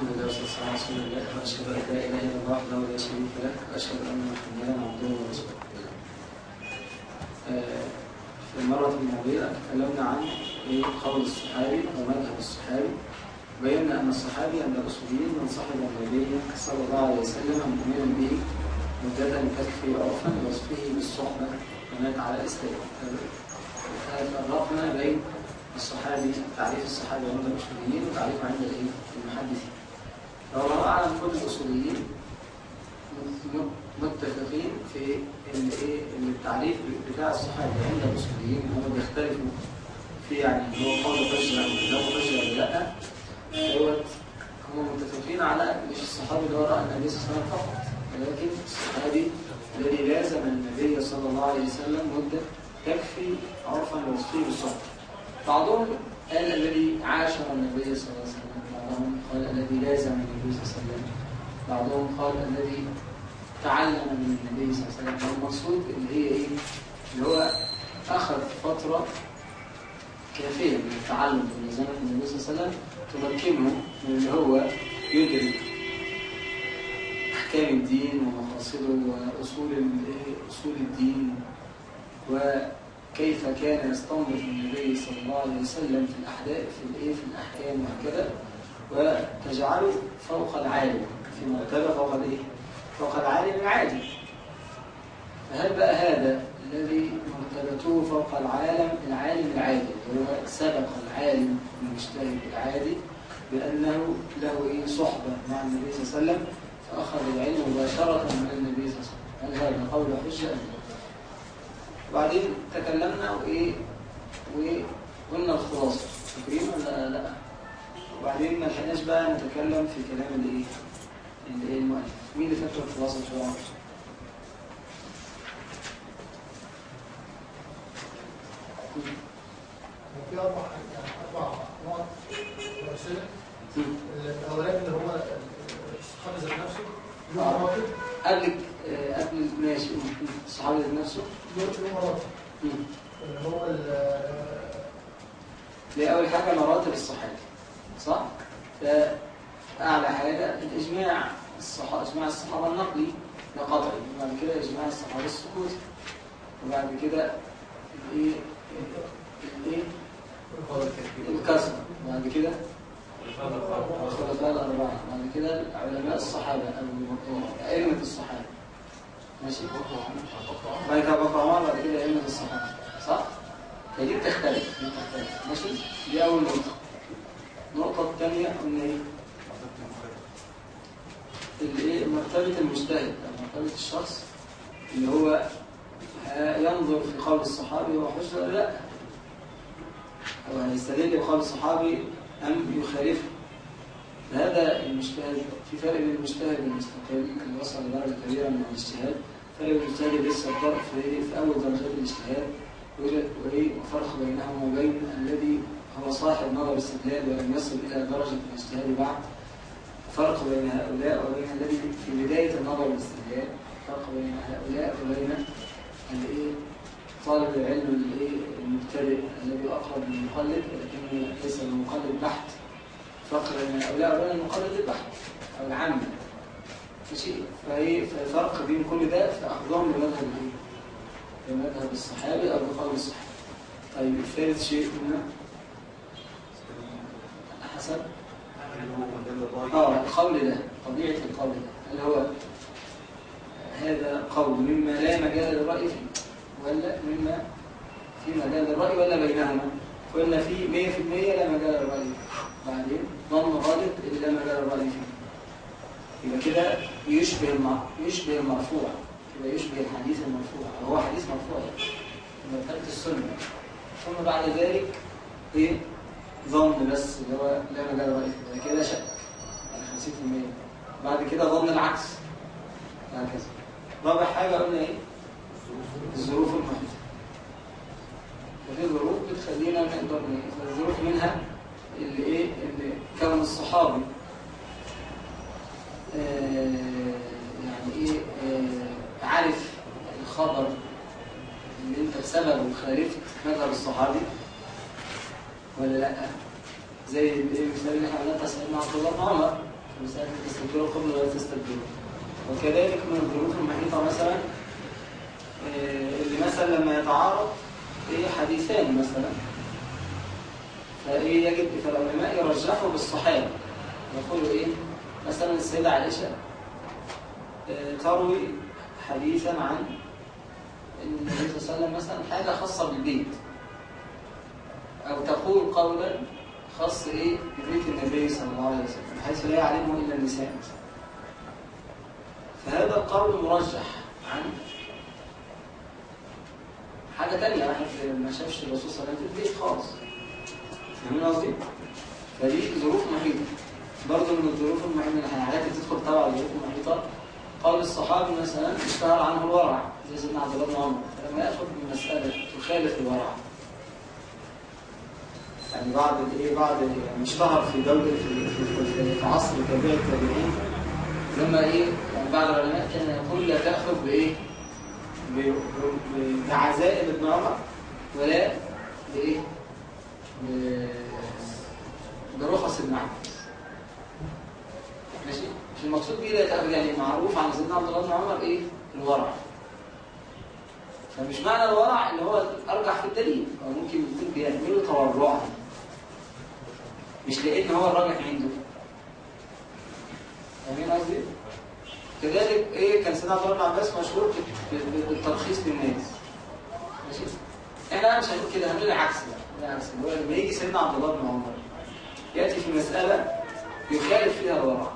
الحمد لله والصلاة والسلام على رسول الله وأشهد أن لا إله إلا الله وحده لا شريك له وأشهد أن محمدا عبده ورسوله. آه، في المرة الماضية تكلمنا عن إيه قول الصحابي أو مذهب الصحابي بينا أن الصحابي عند الأصوليين من صاحب النبي صلى الله عليه وسلم مؤمنا به مدة تكفي عرفا لوصفه بالصحبة ومات على الإسلام. فرقنا بين الصحابي تعريف الصحابي عند الأصوليين وتعريفه عند؟ المحدثين. فهو أعلم كل الأصوليين متفقين في الايه التعريف بتاع الصحابه عند الأصوليين. هم بيختلفوا في يعني هو قول حجه أو لا حجه ولا لا. دوت هم متفقين على مش الصحابي اللي هو رأى النبي صلى الله عليه وسلم فقط ولكن الصحابي الذي لازم النبي صلى الله عليه وسلم مدة تكفي عرفا لوصفه بالصحبه بعضهم قال الذي عاشر النبي صلى الله عليه وسلم. بعضهم قال الذي لازم النبي صلى الله عليه وسلم. بعضهم قال الذي تعلم من النبي صلى الله عليه وسلم. المقصود اللي هي إيه؟ اللي هو أخذ فترة كافية من التعلم من زمن النبي صلى الله عليه وسلم تمكنه من اللي هو يدرك أحكام الدين ومقاصده وأصول أصول الدين وكيف كان يستنبط النبي صلى الله عليه وسلم في الأحداث في الإيه؟ في الأحكام وهكذا. وتجعله فوق العالم في مرتبه فوق الإيه؟ فوق العالم العادي. فهل بقى هذا الذي مرتبته فوق العالم العالم العادي؟ اللي هو سبق العالم المجتهد العادي بأنه له إيه؟ صحبة مع النبي صلى الله عليه وسلم فأخذ العلم مباشرة من النبي صلى الله عليه وسلم. هل هذا قول حجة أم؟ وبعدين تكلمنا وإيه؟ وقلنا الخلاصة. فاكرين ولا لا؟ وبعدين ما لحقناش بقى نتكلم في كلام؟ الايه المؤلف. مين اللي فاكر الخلاصة بسرعة في أربع يعني أربع نقط رئيسية. الأولاني اللي هو الصحابي ذات نفسه له مراتب قبل آه، قبل ماشي الصحابي ذات نفسه. له مراتب. اللي هو ال- أول حاجة مراتب الصحابه صح؟ فأعلى حاجة الإجماع الصحابه إجماع الصحابة النقلي ده قطعي وبعد كده إجماع الصحابة السكوتي وبعد كده الإيه؟ الإيه؟ الكسر وبعد كده الخلفاء الأربعة. بعد كده علماء الصحابة أئمة الصحابة. ماشي؟ بعد كده بقى عمر بعد كده أئمة الصحابة. صح؟ فدي بتختلف دي بتختلف. ماشي؟ دي أول نقطة. النقطة الثانية قلنا إيه؟ الإيه؟ مرتبة المجتهد. أو مرتبة الشخص اللي هو ينظر في قول الصحابي هو حجة لا؟ أو هيستدل بقول الصحابي أم يخالفه؟ هذا المجتهد في فرق بين المجتهد والمستقل. اللي وصل لدرجة كبيرة من الاجتهاد. فرق المجتهد لسه في, أول درجات الاجتهاد وفرق بينهم وبين الذي هو صاحب نظر استدلال ولم يصل إلى درجة الاجتهاد بعد. فرق بين هؤلاء وبين الذي في بداية النظر والاستدلال فرق بين هؤلاء وبين الإيه؟ طالب العلم الإيه؟ المبتدئ الذي أقرب للمقلد ولكنه ليس بالمقلد بحت. فرق بين هؤلاء وبين المقلد البحت أو العامة ماشي؟ فايه فالفرق بين كل ده في اخذهم لمذهب الايه؟ لمذهب الصحابي أو بقول الصحابي. طيب الثالث شيء قلنا حسب آه القول ده طبيعة القول ده. هل هو هذا قول مما لا مجال للرأي فيه ولا مما في مجال للرأي ولا بينهما؟ قلنا في 100% لا مجال للرأي. بعدين ظن غالب اللي لا مجال للرأي فيه. يبقى كده يشبه. يشبه المرفوع. يبقى يشبه الحديث المرفوع. هو حديث مرفوع. مرتبة السنة. ثم بعد ذلك إيه؟ ظن بس اللي هو لا مجال فيه يبقى كده شك. يعني 50% بعد كده ظن العكس. هكذا. رابع حاجة قلنا إيه؟ الظروف المحيطة. ففي ظروف بتخلينا نقدر ن- الظروف منها اللي إيه؟ اللي كون الصحابي آه يعني إيه؟ آه عارف الخبر اللي أنت بسببه خالفت مذهب الصحابي. ولا لا؟ زي المثال اللي إحنا سيدنا عبد الله بن عمر مسألة تستدبروا قبل ولا تستدبروا وكذلك من الظروف المحيطة مثلا آه، اللي مثلا لما يتعارض إيه حديثان مثلا. فايه يجب فالعلماء يرجحوا بالصحابة يقولوا إيه؟ مثلا السيدة عائشة آه، تروي حديثا عن النبي صلى الله عليه وسلم مثلا حاجة خاصة بالبيت. أو تقول قولا خاص إيه؟ ببيت النبي صلى الله عليه وسلم بحيث لا يعلمه إلا النساء فهذا القول مرجح عن حاجة تانية واحد ما شافش الرسول صلى الله عليه وسلم في البيت خالص؟ فاهمين قصدي؟ فدي ظروف محيطة. برضه من الظروف المحيطة من الحاجات اللي تدخل تبع الظروف المحيطة. قول الصحابي مثلا اشتهر عنه الورع زي سيدنا عبد الله بن عمر. فلما ياخذ من مسألة تخالف الورع. يعني بعد الايه بعد يعني اشتهر في دولة في في, في, عصر تابع التابعين. لما إيه يعني بعض العلماء كان يقول لا تأخذ بإيه؟ بعزائم ابن عمر ولا بإيه؟ برخص ابن عمر ماشي؟ مش المقصود بيه تأخذ يعني معروف عن سيدنا عبد الله بن عمر إيه؟ الورع. فمش معنى الورع اللي هو الارجح في الدليل هو ممكن يكون بيعمله تورعا مش لأن هو الراجح عنده. فاهمين قصدي؟ كذلك إيه كان سيدنا عبد الله بن عباس مشهور بالترخيص للناس. ماشي؟ إحنا مش هنقول كده هنقول العكس بقى. العكس هو لما يجي سيدنا عبد الله بن عمر يأتي في مسألة يخالف فيها الورع.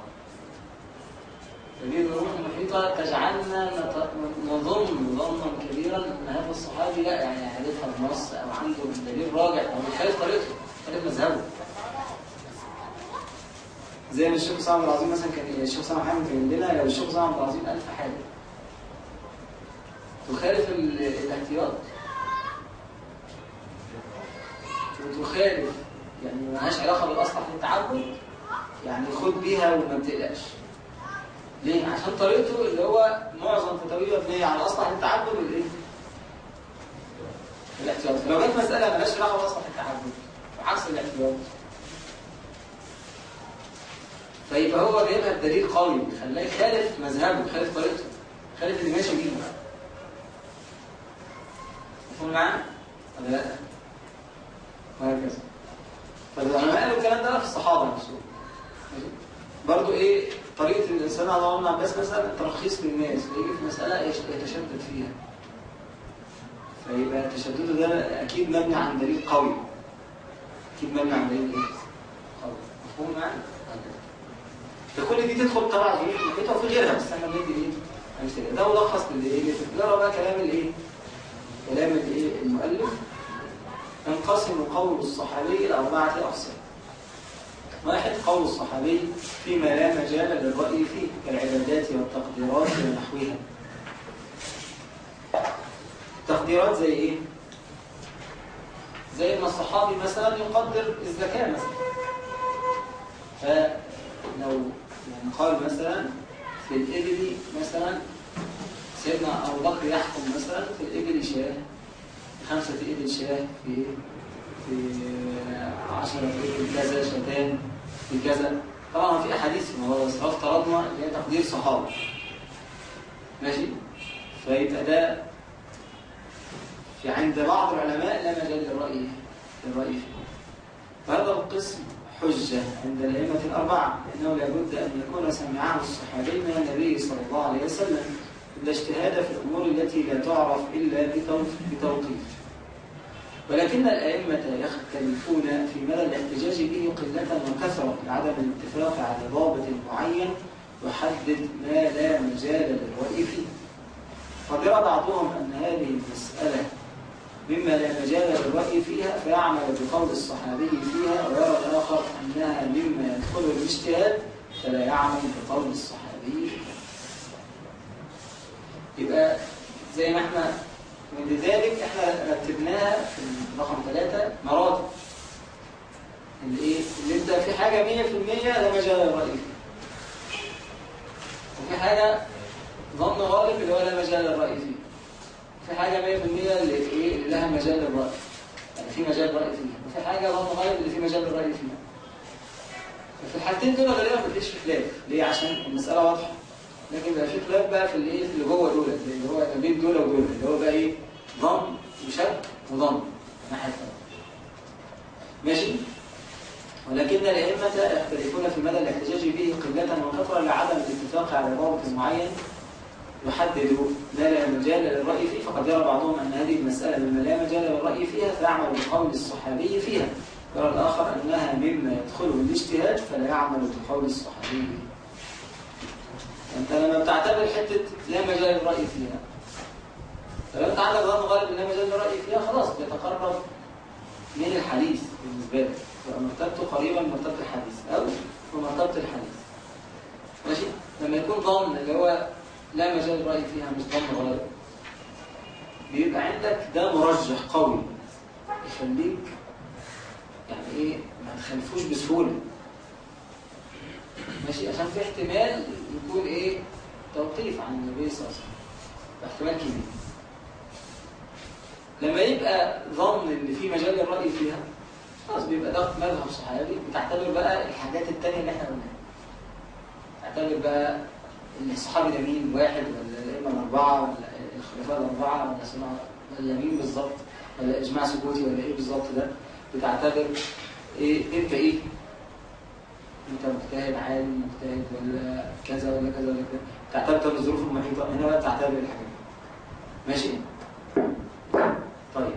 فدي الظروف المحيطة تجعلنا نظن ظنا كبيرا أن هذا الصحابي لا يعني عارفها النص أو عنده دليل راجع أو يخالف طريقته يخالف مذهبه. زي ما الشيخ سامي العظيم مثلا كان الشيخ سامي محمد كان لنا لو الشيخ سامي العظيم ألف حاجة. تخالف ال- الاحتياط. وتخالف يعني ما لهاش علاقة بالأصلح للتعبد يعني خد بيها وما بتقلقش. ليه؟ عشان طريقته اللي هو معظم فتاويه مبنية على أصلح للتعبد والإيه؟ الاحتياط. لو جت مسألة مالهاش علاقة بأصلح التعبد عكس الاحتياط. فيبقى هو جايبها بدليل قوي خلاه يخالف مذهبه يخالف طريقته يخالف اللي ماشي بيه مفهوم معانا؟ ولا لا؟ وهكذا فالعلماء قالوا الكلام ده في الصحابة نفسهم؟ برضو إيه طريقة الإنسان على بن عباس مثلا ترخيص للناس فيجي في مسألة يتشدد فيها فيبقى تشدده ده أكيد مبني عن دليل قوي أكيد مبني عن دليل إيه؟ قوي مفهوم معانا؟ فكل دي تدخل تبع الظروف المحيطه وفي غيرها. بس إحنا بندي إيه امثله ده ملخص للإيه؟ اللي تقرا بقى كلام الإيه؟ كلام الإيه؟ المؤلف. ينقسم قول الصحابي إلى أربعة أقسام. واحد قول الصحابي فيما لا مجال للرأي فيه كالعبادات والتقديرات ونحوها. تقديرات زي إيه؟ زي ما الصحابي مثلا يقدر الزكاة مثلا. فلو يعني قال مثلا في الإبل مثلا سيدنا أبو بكر يحكم مثلا في الإبل شاه خمسة إبل شاه في في عشرة إبل كذا شتان في كذا. طبعا في أحاديث ما هو بس افترضنا اللي هي تقدير صحابي ماشي؟ فيبقى ده في عند بعض العلماء لا مجال للرأي للرأي فيه. فهذا القسم حجة عند الأئمة الأربعة لأنه لابد أن يكون سمعه الصحابي من النبي صلى الله عليه وسلم. لا اجتهاد في الأمور التي لا تعرف إلا بتوقيف ولكن الأئمة يختلفون في مدى الاحتجاج به قلة وكثرة لعدم الاتفاق على ضابط معين يحدد ما لا مجال للرأي فيه. قد يرى بعضهم أن هذه المسألة مما لا مجال للرأي فيها فيعمل بقول الصحابي الآخر أنها مما يدخل الاجتهاد فلا يعمل بقول الصحابي. يبقى زي ما إحنا ولذلك إحنا رتبناها في رقم ثلاثة مراتب. اللي إيه؟ اللي أنت في حاجة 100% لا مجال للرأي وفي حاجة ظن غالب اللي هو لا مجال للرأي فيه. في حاجة 100% اللي إيه؟ اللي لها مجال للرأي. يعني في مجال رأي فيها وفي حاجة ظن غالب اللي في مجال للرأي فيها في الحالتين دول غالبا مفيش في خلاف ليه؟ عشان المسألة واضحة. لكن بقى في خلاف بقى في الايه؟ اللي جوه دول. اللي هو ما بين دول ودول اللي هو بقى إيه؟ ظن وشك وظن ناحية. ماشي؟ ولكن الأئمة يختلفون في مدى الاحتجاج به قلة وكثرة لعدم الاتفاق على ضابط معين يحدد. ما لا مجال للرأي فيه. فقد يرى بعضهم أن هذه المسألة مما لا مجال للرأي فيها فيعمل بقول الصحابي فيها. يرى الآخر أنها مما يدخله الاجتهاد فلا يعمل بقول الصحابي. أنت لما بتعتبر حتة لا مجال للرأي فيها فلو أنت عندك ظن غالب لا مجال للرأي فيها خلاص بيتقرب من الحديث بالنسبة لك. مرتبته قريبا مرتبة الحديث أو في مرتبة الحديث. ماشي؟ لما يكون ظن اللي هو لا مجال للرأي فيها مش ظن غالب بيبقى عندك ده مرجح قوي يخليك يعني إيه ما تخلفوش بسهولة. ماشي عشان في احتمال يكون إيه توقيف عن النبي صلى الله عليه وسلم. احتمال كبير. لما يبقى ظن إن في مجال للرأي فيها خلاص بيبقى ده مذهب صحابي. بتعتبر بقى الحاجات التانية اللي إحنا قلناها. تعتبر بقى إن الصحابي ده مين؟ واحد ولا الأئمة الأربعة ولا الخلفاء الأربعة ولا سنة ولا مين بالظبط؟ ولا إجماع سكوتي ولا إيه بالظبط ده؟ بتعتبر إيه؟ أنت إيه؟ أنت مجتهد عالم مجتهد ولا كذا ولا كذا ولا كذا. تعتبر الظروف المحيطة هنا بقى تعتبر الحاجات ماشي؟ طيب.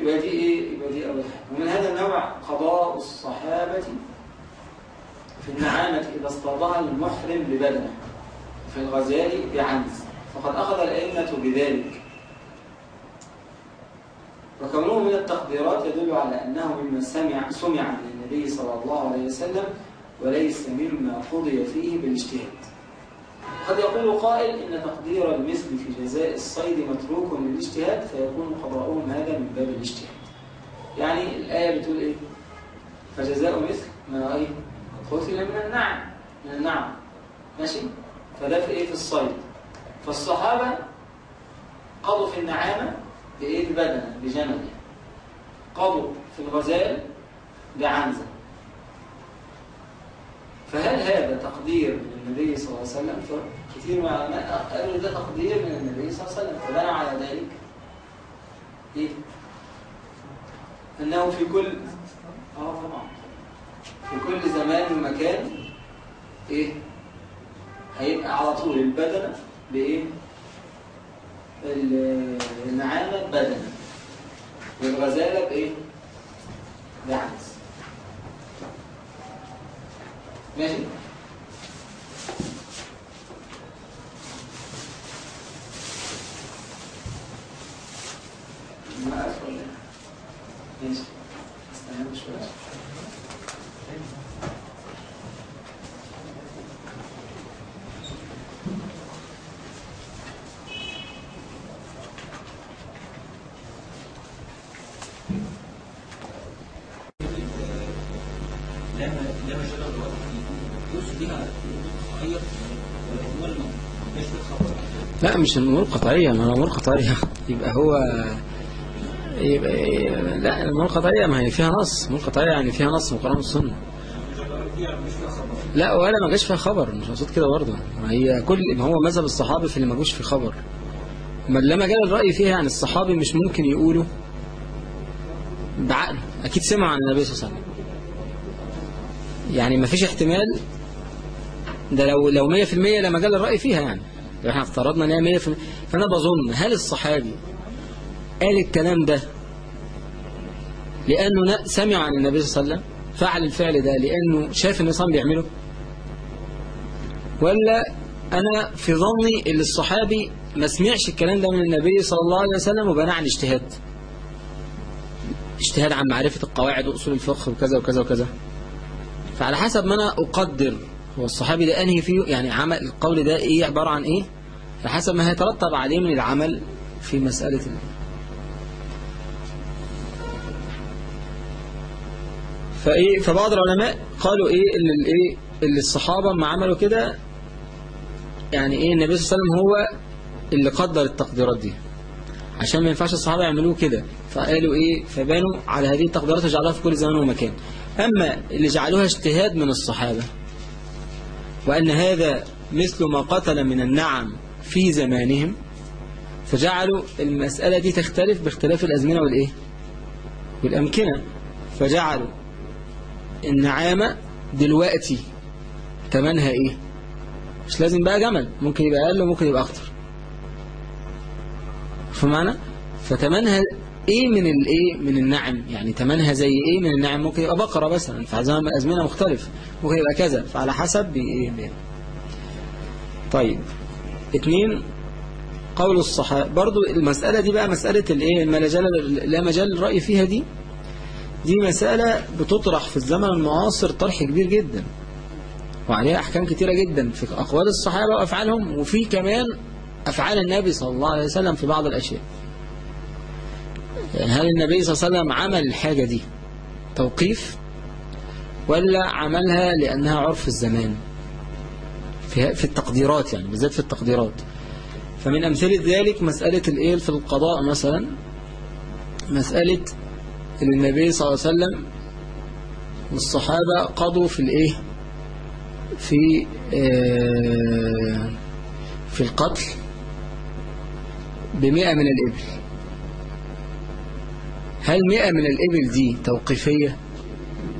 يبقى دي إيه؟ يبقى دي أول حاجة. ومن هذا النوع قضاء الصحابة في النعامة إذا اصطادها المحرم ببدنه في الغزال بعنز فقد أخذ الأئمة بذلك. وكونه من التقديرات يدل على أنه مما سمع سمع من النبي صلى الله عليه وسلم وليس مما قضي فيه بالاجتهاد. قد يقول قائل إن تقدير المثل في جزاء الصيد متروك للاجتهاد فيكون قضاؤهم هذا من باب الاجتهاد. يعني الآية بتقول إيه؟ فجزاء مثل ما إيه قتل من النعم من النعم. ماشي؟ فده في إيه؟ في الصيد. فالصحابة قضوا في النعامة بإيه؟ ببدنة بجمل قضوا في الغزال بعنزة. فهل هذا تقدير من النبي صلى الله عليه وسلم؟ كثير من العلماء قالوا ده تقدير من النبي صلى الله عليه وسلم. فبنى على ذلك. إيه؟ إنه في كل آه طبعا. في كل زمان ومكان إيه؟ هيبقى على طول البدنة بإيه؟ النعامة بدنة والغزالة بايه بعكس. ماشي؟ ما ولا ماشي. أستنى شوية. لا مش الأمور قطعيه ما هو امور قطعيه يبقى هو يبقى لا الأمور قطعيه ما هي فيها نص. امور قطعيه يعني فيها نص من القران والسنة. لا ولا ما جاش فيها خبر. مش مقصود كده برضه. هي كل ما هو مذهب الصحابي في اللي ما جوش فيه خبر. ما لما جاء الرأي فيها يعني الصحابي مش ممكن يقولوا بعقله أكيد سمع عن النبي صلى الله عليه وسلم. يعني ما فيش احتمال. ده لو لو 100% لما جاء الرأي فيها يعني. لو إحنا افترضنا ان هي 100% فأنا بظن هل الصحابي قال الكلام ده لأنه سمع عن النبي صلى الله عليه وسلم؟ فعل الفعل ده لأنه شاف النبي صلى الله عليه وسلم بيعمله؟ ولا أنا في ظني إن الصحابي ما سمعش الكلام ده من النبي صلى الله عليه وسلم وبنى عن اجتهاد اجتهاد عن معرفة القواعد وأصول الفقه وكذا وكذا وكذا. فعلى حسب ما أنا أقدر هو الصحابي ده أنهي فيه؟ يعني عمل القول ده إيه؟ عبارة عن إيه؟ فحسب ما هيترتب عليه من العمل في مسألة. فإيه؟ فبعض العلماء قالوا إيه؟ اللي, الإيه اللي الصحابة ما عملوا كده يعني إيه؟ النبي صلى الله عليه وسلم هو اللي قدر التقديرات دي. عشان ما ينفعش الصحابة يعملوه كده. فقالوا إيه؟ فبانوا على هذه التقديرات وجعلوها في كل زمان ومكان. أما اللي جعلوها اجتهاد من الصحابة وأن هذا مثل ما قتل من النعم في زمانهم فجعلوا المسألة دي تختلف باختلاف الأزمنة والإيه؟ والأمكنة. فجعلوا النعامة دلوقتي تمنها إيه؟ مش لازم بقى جمل ممكن يبقى أقل وممكن يبقى أكتر. فمعنى فتمنها إيه من الايه من النعم؟ يعني تمنها زي إيه من النعم؟ ممكن يبقى بقرة مثلا فزمان أزمنة مختلف ممكن يبقى كذا فعلى حسب إيه بيه. طيب. اتنين قول الصحابة برضو المسألة دي بقى مسألة الايه ما لا مجال الرأي فيها دي. دي مسألة بتطرح في الزمن المعاصر طرح كبير جدا وعليها أحكام كتيرة جدا في أقوال الصحابة وأفعالهم وفي كمان أفعال النبي صلى الله عليه وسلم في بعض الأشياء. هل النبي صلى الله عليه وسلم عمل الحاجة دي توقيف ولا عملها لأنها عرف الزمان؟ في التقديرات يعني بالذات في التقديرات. فمن أمثلة ذلك مسألة الإيه؟ في القضاء مثلا. مسألة اللي النبي صلى الله عليه وسلم والصحابة قضوا في الإيه؟ في آه في القتل بمئة من الإبل. هل مئة من الإبل دي توقيفية؟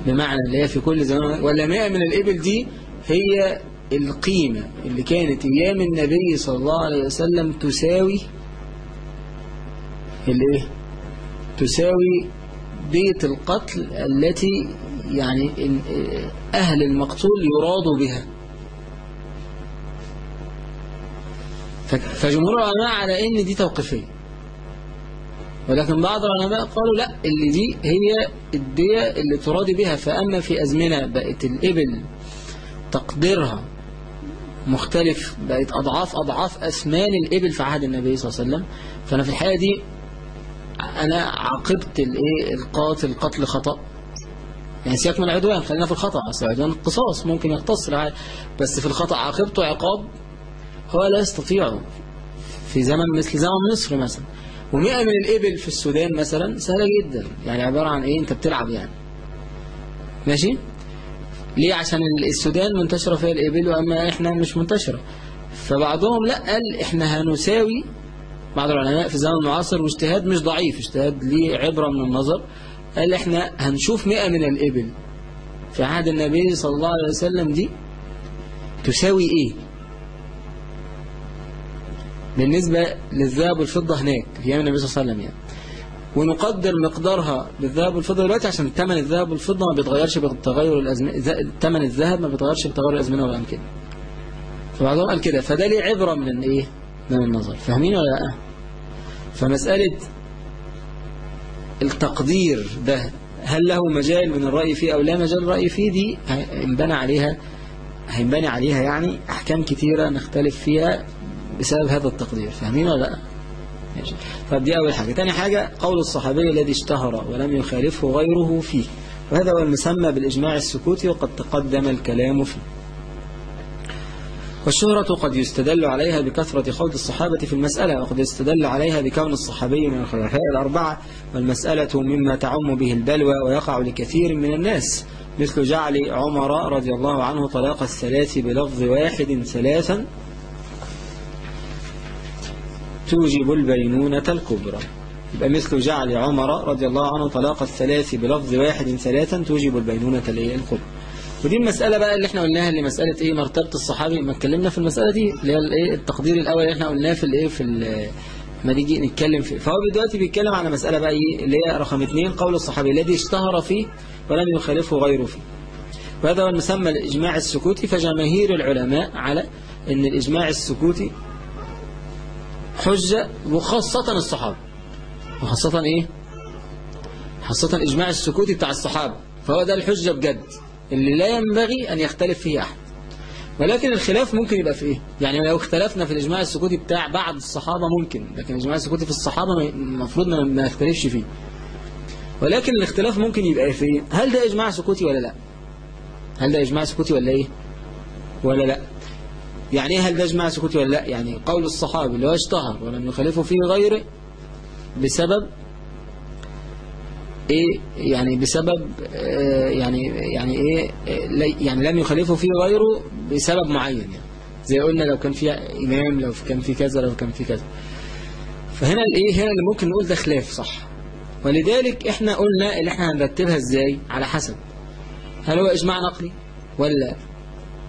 بمعنى اللي هي في كل زمان ولا مئة من الإبل دي هي القيمة اللي كانت أيام النبي صلى الله عليه وسلم تساوي الإيه؟ تساوي بيت القتل التي يعني أهل المقتول يراد بها. فجمهور العلماء على إن دي توقيفية. ولكن بعض العلماء قالوا لا اللي دي هي الدية اللي تراد بها. فأما في أزمنة بقت الإبل تقديرها مختلف بقت أضعاف أضعاف أثمان الإبل في عهد النبي صلى الله عليه وسلم. فأنا في الحقيقة دي أنا عاقبت القاتل قتل خطأ. يعني سياق من العدوان خلينا في الخطأ. أصل العدوان قصاص ممكن يقتص بس في الخطأ عاقبته عقاب هو لا يستطيع في زمن مثل زمن مصر مثلا. ومئة من الإبل في السودان مثلا سهلة جدا. يعني عبارة عن إيه؟ أنت بتلعب يعني. ماشي؟ ليه؟ عشان السودان منتشرة فيها الإبل وأما إحنا مش منتشرة. فبعضهم لأ قال إحنا هنساوي بعض العلماء في الزمن المعاصر واجتهاد مش ضعيف اجتهاد ليه؟ عبرة من النظر. قال إحنا هنشوف مئة من الإبل. في عهد النبي صلى الله عليه وسلم دي تساوي إيه؟ بالنسبة للذهب والفضة هناك في أيام النبي صلى الله عليه وسلم يعني. ونقدر مقدارها بالذهب والفضة دلوقتي عشان ثمن الذهب والفضة ما بيتغيرش بتغير الأزمنة ثمن الذهب ما بيتغيرش بتغير الأزمنة والأمكنة فبعضهم قال كده فده ليه عبرة من إيه؟ من النظر. فاهمين ولا لأ؟ فمسألة التقدير ده هل له مجال من الرأي فيه أو لا مجال الرأي فيه؟ دي هينبنى عليها هينبني عليها يعني أحكام كتيرة نختلف فيها بسبب هذا التقدير. فاهمين ولا لا؟ ماشي. طب دي أول حاجة. تاني حاجة قول الصحابي الذي اشتهر ولم يخالفه غيره فيه. وهذا هو المسمى بالإجماع السكوتي وقد تقدم الكلام فيه. والشهرة قد يستدل عليها بكثرة خوض الصحابة في المسألة وقد يستدل عليها بكون الصحابي من الخلفاء الأربعة والمسألة مما تعم به البلوى ويقع لكثير من الناس مثل جعل عمر رضي الله عنه طلاق الثلاث بلفظ واحد ثلاثا توجب البينونة الكبرى. يبقى مثل جعل عمر رضي الله عنه طلاق الثلاث بلفظ واحد ثلاثا توجب البينونة الكبرى. ودي المسألة بقى اللي إحنا قلناها اللي مسألة إيه؟ مرتبة الصحابي. ما اتكلمنا في المسألة دي اللي هي الإيه؟ التقدير الأول اللي إحنا قلناه في الإيه؟ في ما نيجي نتكلم فيه. فهو دلوقتي بيتكلم على مسألة بقى إيه؟ اللي هي رقم اثنين قول الصحابي الذي اشتهر فيه ولم يخالفه غيره فيه. وهذا هو المسمى الإجماع السكوتي فجماهير العلماء على إن الإجماع السكوتي حجة وخاصة الصحابة وخاصة إيه؟ خاصة الإجماع السكوتي بتاع الصحابة. فهو ده الحجة بجد. اللي لا ينبغي أن يختلف فيه أحد. ولكن الخلاف ممكن يبقى في إيه؟ يعني لو اختلفنا في الإجماع السكوتي بتاع بعض الصحابة ممكن. لكن الإجماع السكوتي في الصحابة المفروض ما نختلفش فيه. ولكن الاختلاف ممكن يبقى في إيه؟ هل ده إجماع سكوتي ولا لا؟ هل ده إجماع سكوتي ولا إيه؟ ولا لا؟ يعني إيه هل ده إجماع سكوتي ولا لا؟ يعني قول الصحابي اللي هو اشتهر ولم يخالفه فيه غيره بسبب إيه؟ يعني بسبب آه، يعني يعني إيه؟ يعني لم يخالفه فيه غيره بسبب معين يعني. زي قلنا لو كان في إمام لو كان في كذا لو كان في كذا. فهنا الايه هنا اللي ممكن نقول ده خلاف صح. ولذلك إحنا قلنا اللي إحنا هنرتبها إزاي؟ على حسب. هل هو إجماع نقلي ولا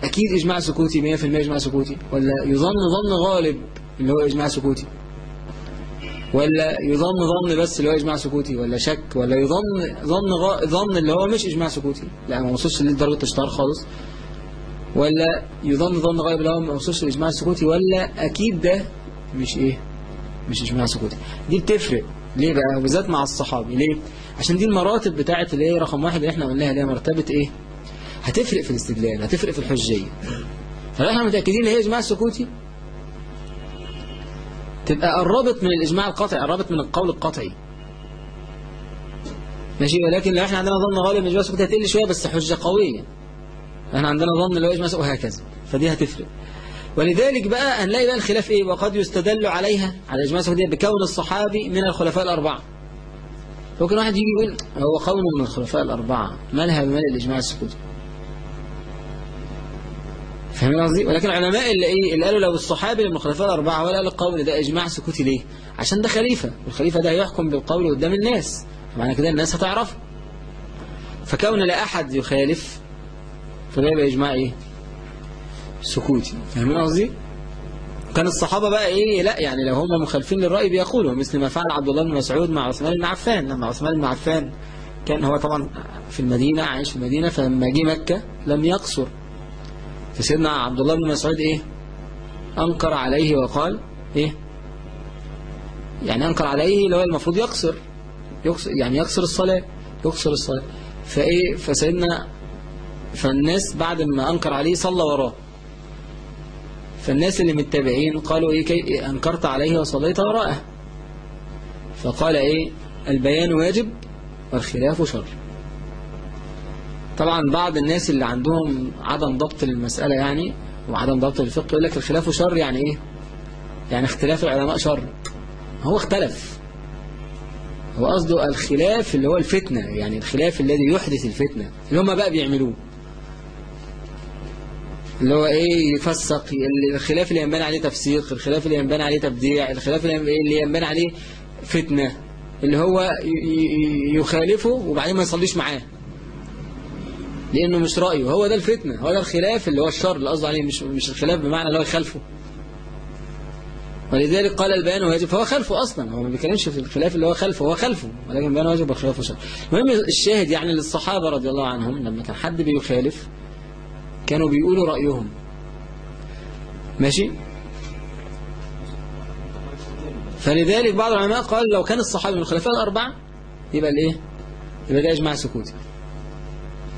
أكيد إجماع سكوتي 100% إجماع سكوتي. ولا يظن ظن غالب اللي هو إجماع سكوتي. ولا يظن ظن بس اللي هو إجماع سكوتي. ولا شك. ولا يظن ظن غا... ظن اللي هو مش إجماع سكوتي. لا ما وصلش لدرجة اشتهار خالص. ولا يظن ظن غالب اللي هو ما وصلش للاجماع السكوتي ولا أكيد ده مش إيه؟ مش إجماع سكوتي. دي بتفرق. ليه بقى؟ وبالذات مع الصحابي. ليه؟ عشان دي المراتب بتاعت اللي هي رقم واحد اللي إحنا قلناها اللي هي مرتبة إيه؟ هتفرق في الاستدلال هتفرق في الحجية. فلو إحنا متأكدين إن هي إجماع سكوتي؟ تبقى قربت من الإجماع القطعي قربت من القول القطعي. ماشي ولكن لو إحنا عندنا ظن غالب من الإجماع السكوتي هتقل شوية بس حجة قوية. إحنا عندنا ظن اللي هو إجماع سكوتي وهكذا. فدي هتفرق. ولذلك بقى هنلاقي بقى الخلاف إيه؟ وقد يستدل عليها على الإجماع السكوتي بكون الصحابي من الخلفاء الأربعة. ممكن واحد يجي يقول هو قوم من الخلفاء الأربعة مالها ومال الإجماع السكوتي. فاهمين قصدي؟ ولكن العلماء اللي إيه اللي قالوا لو الصحابي من الخلفاء الأربعة ولا قال القول ده إجماع سكوتي ليه؟ عشان ده خليفة. والخليفه ده هيحكم بالقول قدام الناس. فمعنى كده الناس هتعرفه. فكون لا أحد يخالف فده يبقى إجماع إيه؟ سكوتي. فاهمين قصدي؟ كان الصحابة بقى إيه؟ لا يعني لو هم مخالفين للرأي بيقولوا. مثل ما فعل عبد الله بن مسعود مع عثمان بن عفان. لما عثمان بن عفان كان هو طبعا في المدينة عايش في المدينة فلما جه مكة لم يقصر. فسيدنا عبد الله بن مسعود إيه؟ أنكر عليه وقال إيه؟ يعني أنكر عليه اللي هو المفروض يقصر. يقصر يعني يقصر الصلاة. يقصر الصلاة. فإيه؟ فسيدنا فالناس بعد ما أنكر عليه صلى وراه. فالناس اللي متابعين قالوا إيه؟ كي أنكرت عليه وصليت وراءه. فقال إيه؟ البيان واجب والخلاف شر. طبعا بعض الناس اللي عندهم عدم ضبط المسألة يعني وعدم ضبط الفقه يقول لك الخلاف شر يعني إيه؟ يعني اختلاف العلماء شر. هو اختلف. هو قصده الخلاف اللي هو الفتنة يعني الخلاف الذي يحدث الفتنة اللي هم بقى بيعملوه. اللي هو إيه؟ يفسق الخلاف اللي ينبني عليه تفسيق الخلاف اللي ينبني عليه تبديع الخلاف اللي ينبني عليه فتنة. اللي هو يخالفه وبعدين ما يصليش معاه. لأنه مش رأيه. هو ده الفتنة. هو ده الخلاف اللي هو الشر اللي قصده عليه مش مش الخلاف بمعنى اللي هو يخالفه. ولذلك قال البيان واجب فهو خلفه أصلا. هو ما بيتكلمش في الخلاف اللي هو خلفه. هو خلفه. ولكن البيان واجب والخلاف شر المهم الشاهد يعني للصحابة رضي الله عنهم لما كان حد بيخالف كانوا بيقولوا رأيهم. ماشي؟ فلذلك بعض العلماء قال لو كان الصحابة من الخلفاء الأربعة يبقى الإيه؟ يبقى ده إجماع سكوتي.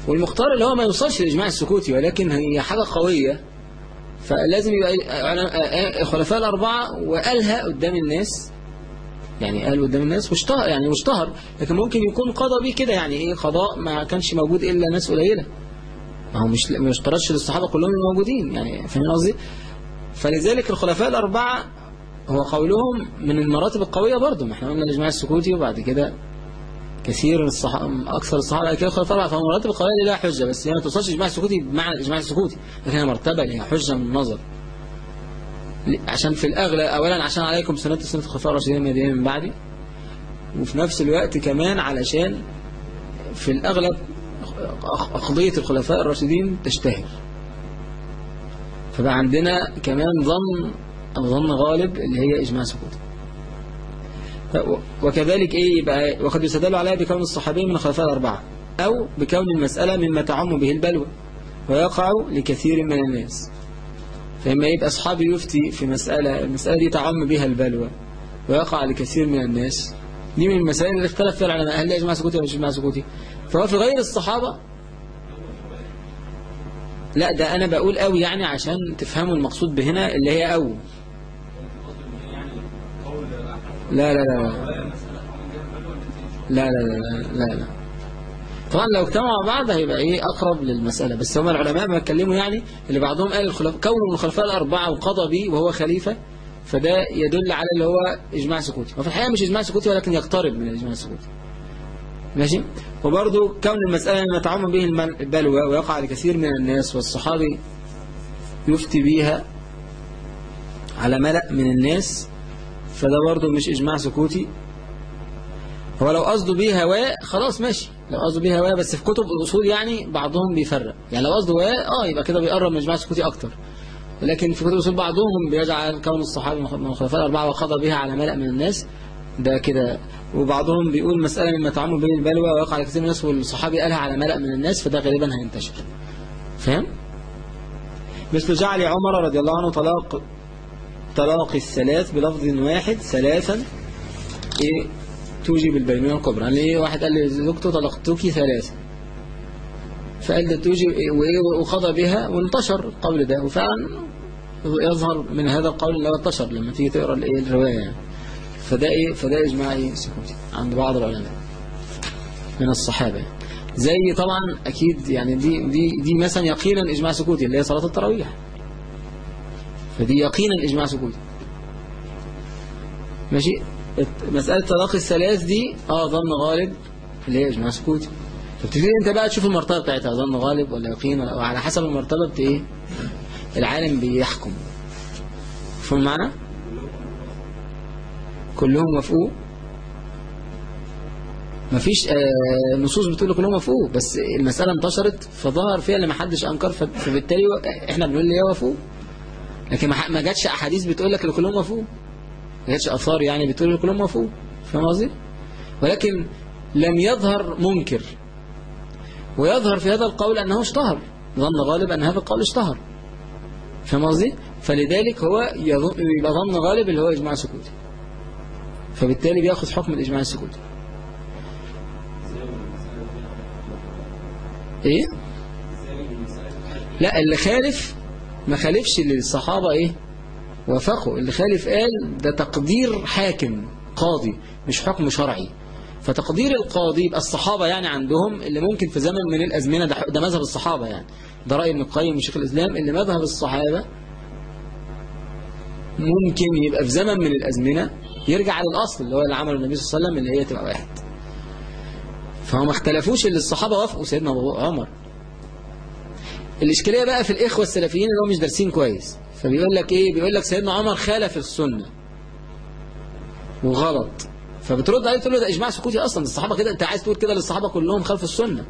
والمختار اللي هو ما يوصلش للإجماع السكوتي ولكن هي حاجة قوية. فلازم يبقى الخلفاء الأربعة وقالها قدام الناس. يعني قال قدام الناس واشتهر يعني واشتهر. لكن ممكن يكون قضى بيه كده يعني إيه قضاء ما كانش موجود إلا ناس قليلة. ما هو مش ما اشترطش للصحابة كلهم الموجودين يعني فاهمين قصدي؟ فلذلك الخلفاء الأربعة هو قولهم من المراتب القوية برضه. ما إحنا قلنا الإجماع السكوتي وبعد كده كثير الصحابة أكثر الصحابة كده الخلفاء الأربعة فهو مراتب القوية دي لها حجة بس هي ما توصلش الإجماع السكوتي بمعنى الإجماع السكوتي لكن هي مرتبة ليها حجة من النظر. عشان في الأغلى أولا عشان عليكم سنة سنة الخلفاء الراشدين المهديين من بعدي وفي نفس الوقت كمان علشان في الأغلب قضية الخلفاء الراشدين تشتهر. فبقى عندنا كمان ظن ظن غالب اللي هي إجماع سكوت وكذلك إيه يبقى وقد يستدل عليها بكون الصحابين من الخلفاء الأربعة أو بكون المسألة مما تعم به البلوى ويقع لكثير من الناس. فإما يبقى أصحابي يفتي في مسألة المسألة دي تعم بها البلوى ويقع لكثير من الناس. دي من المسائل اللي اختلف فيها العلماء. هل هي إجماع سكوتي ولا مش إجماع سكوتي؟ فهو في غير الصحابة لا ده أنا بقول قوي يعني عشان تفهموا المقصود بهنا اللي هي أو. لا لا لا. لا لا لا لا لا طبعا لو اجتمعوا بعض هيبقى إيه أقرب للمسألة. بس هم العلماء ما اتكلموا يعني اللي بعضهم قال الخلاف كونه من الخلفاء الأربعة وقضى به وهو خليفة فده يدل على اللي هو إجماع سكوتي. وفي الحقيقة مش إجماع سكوتي ولكن يقترب من الإجماع السكوتي ماشي؟ وبرضو كون المسألة ما تعم به البلوى ويقع لكثير من الناس والصحابي يفتي بيها على ملأ من الناس فده برضو مش إجماع سكوتي. هو لو قصده بيه هواء خلاص ماشي. لو قصده بيه هواء بس في كتب الأصول يعني بعضهم بيفرق. يعني لو قصده هواء آه يبقى كده بيقرب من إجماع سكوتي أكتر. لكن في كتب الأصول بعضهم بيجعل كون الصحابة من الخلفاء الأربعة وقضى بها على ملأ من الناس ده كده. وبعضهم بيقول مسألة مما تعمل بين البلوى ويقع على كثير من الناس والصحابي قالها على ملأ من الناس فده غالبا هينتشر. فاهم؟ مثل جعل عمر رضي الله عنه طلاق طلاق الثلاث بلفظ واحد ثلاثا. إيه؟ توجب البينونة الكبرى. يعني إيه؟ واحد قال لي زوجته طلقتك ثلاثا. فقال ده توجب وإيه؟ وقضى بها وانتشر القول ده. وفعلا يظهر من هذا القول اللي هو انتشر لما تيجي تقرأ الإيه؟ الرواية يعني. فده إيه؟ فده إجماع إيه؟ سكوتي عند بعض العلماء من الصحابة. زي طبعا أكيد يعني دي دي دي مثلا يقينا إجماع سكوتي اللي هي صلاة التراويح. فدي يقينا إجماع سكوتي ماشي؟ مسألة طلاق الثلاث دي آه ظن غالب اللي هي إجماع سكوتي فبتبتدي أنت بقى تشوف المرتبة بتاعتها ظن غالب ولا يقين ولا وعلى حسب المرتبة بت إيه؟ العالم بيحكم. فهم معنا؟ كلهم وافقوا مفيش آه نصوص بتقول كلهم وافقوا بس المسألة انتشرت فظهر فيها اللي ما حدش أنكر فبالتالي إحنا بنقول لي وافقوا لكن ما جاتش أحاديث بتقول لك كلهم وافقوا ما جاتش أثار يعني بتقول كلهم وافقوا فاهم قصدي؟ ولكن لم يظهر منكر. ويظهر في هذا القول أنه اشتهر. ظن غالب أن هذا القول اشتهر. فاهم قصدي؟ فلذلك هو يبقى ظن غالب اللي هو إجماع سكوتي فبالتالي بياخذ حكم الإجماع السكوتي إيه؟ لا اللي خالف ما خالفش اللي الصحابة إيه؟ وافقوا. اللي خالف قال ده تقدير حاكم قاضي مش حكم شرعي. فتقدير القاضي يبقى الصحابة يعني عندهم اللي ممكن في زمن من الأزمنة ده, ده مذهب الصحابة يعني. ده رأي ابن القيم وشيخ الإسلام اللي مذهب الصحابة ممكن يبقى في زمن من الأزمنة يرجع على الأصل اللي هو اللي عمله النبي صلى الله عليه وسلم اللي هي تبقى واحد. فهم اختلفوش اللي الصحابة وافقوا سيدنا عمر. الإشكالية بقى في الإخوة السلفيين اللي هم مش دارسين كويس. فبيقول لك إيه؟ بيقول لك سيدنا عمر خالف السنة. وغلط. فبترد عليه تقول له ده إجماع سكوتي أصلا الصحابة كده أنت عايز تقول كده للصحابة كلهم خلف السنة.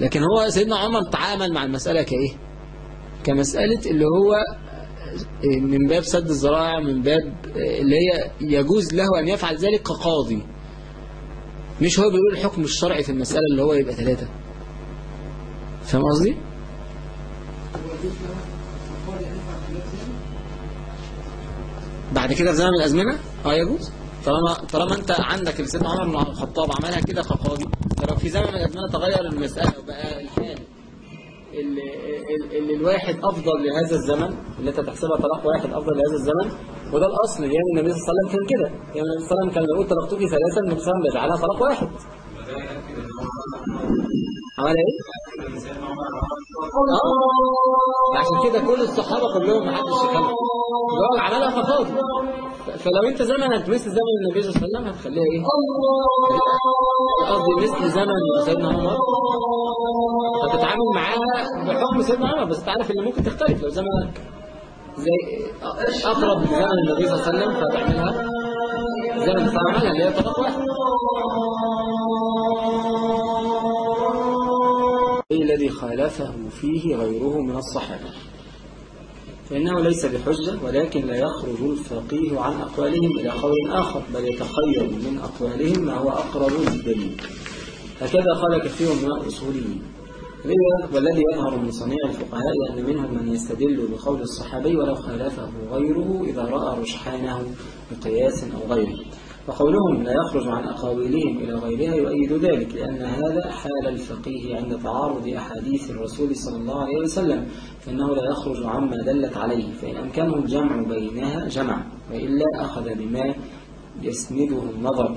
لكن هو سيدنا عمر تعامل مع المسألة كإيه؟ كمسألة اللي هو من باب سد الذرائع من باب اللي هي يجوز له أن يفعل ذلك كقاضي. مش هو بيقول الحكم الشرعي في المسألة اللي هو يبقى ثلاثة فاهم قصدي؟ بعد كده في زمن الأزمنة؟ آه يجوز طالما طالما أنت عندك سيدنا عمر بن الخطاب عملها كده كقاضي فلو في زمن الأزمنة تغير المسألة وبقى الحال. اللي, اللي الواحد أفضل لهذا الزمن اللي أنت تحسبها طلاق واحد أفضل لهذا الزمن. وده الأصل. يعني النبي صلى الله عليه وسلم كان كده. يعني النبي صلى الله عليه وسلم كان يقول طلقتك ثلاثا نقسم بيجعلها طلاق واحد. عمل إيه؟ آه. عشان كده كل الصحابة كلهم محدش يخالف هو عملها فقاضي فلو انت زمنك مثل زمن النبي صلى الله عليه وسلم هتخليها إيه؟ قصدي مثل زمن سيدنا عمر. هتتعامل معاها بحكم سيدنا عمر بس تعرف إن ممكن تختلف. لو زمنك زي أقرب لزمن النبي صلى الله عليه وسلم فتعملها زمن فعملها اللي هي طلاق واحد الذي خالفه فيه غيره من الصحابة. فإنه ليس بحجة ولكن لا يخرج الفقيه عن أقوالهم إلى قول آخر بل يتخير من أقوالهم ما هو أقرب للدليل. هكذا قال كثير من الأصوليين والذي يظهر من صنيع الفقهاء أن منهم من يستدل بقول الصحابي ولو خالفه غيره إذا رأى رجحانه بقياس أو غيره. وقولهم لا يخرج عن أقاويلهم إلى غيرها يؤيد ذلك لأن هذا حال الفقيه عند تعارض أحاديث الرسول صلى الله عليه وسلم فإنه لا يخرج عما دلت عليه فإن أمكنه الجمع بينها جمع وإلا أخذ بما يسنده النظر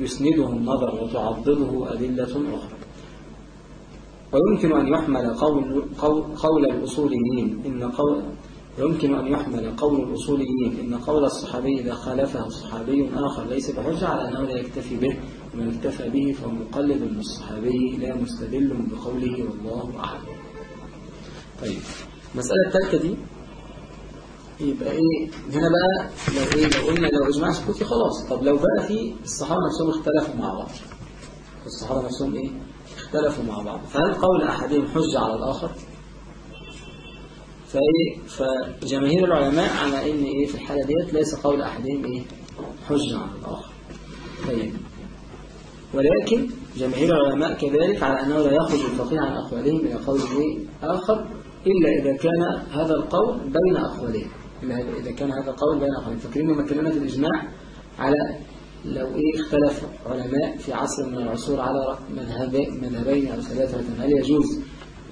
يسنده النظر وتعضده أدلة أخرى. ويمكن أن يحمل قول, قول, الأصوليين إن قول يمكن أن يحمل قول الأصوليين إن قول الصحابي إذا خالفه صحابي آخر ليس بحجة على أنه لا يكتفي به ومن اكتفى به فهو مقلد من الصحابي لا مستدل بقوله والله أعلم. طيب المسألة الثالثة دي يبقى إيه هنا بقى لو إيه لو قلنا لو إجماع سكوتي خلاص. طب لو بقى في الصحابة نفسهم اختلفوا مع بعض الصحابة نفسهم إيه اختلفوا مع بعض فهل قول أحدهم حجة على الآخر؟ فجماهير العلماء على إن إيه في الحالة ديت ليس قول أحدهم إيه؟ حجة على الآخر. طيب. ولكن جماهير العلماء كذلك على أنه لا يخرج الفقيه عن أقوالهم إلى قول إيه آخر إلا إذا كان هذا القول بين أقوالهم. إلا إذا كان هذا القول بين أقوالهم. فاكرين لما اتكلمنا في الإجماع على لو إيه اختلف علماء في عصر من العصور على مذهب مذهبين أو ثلاثة هل يجوز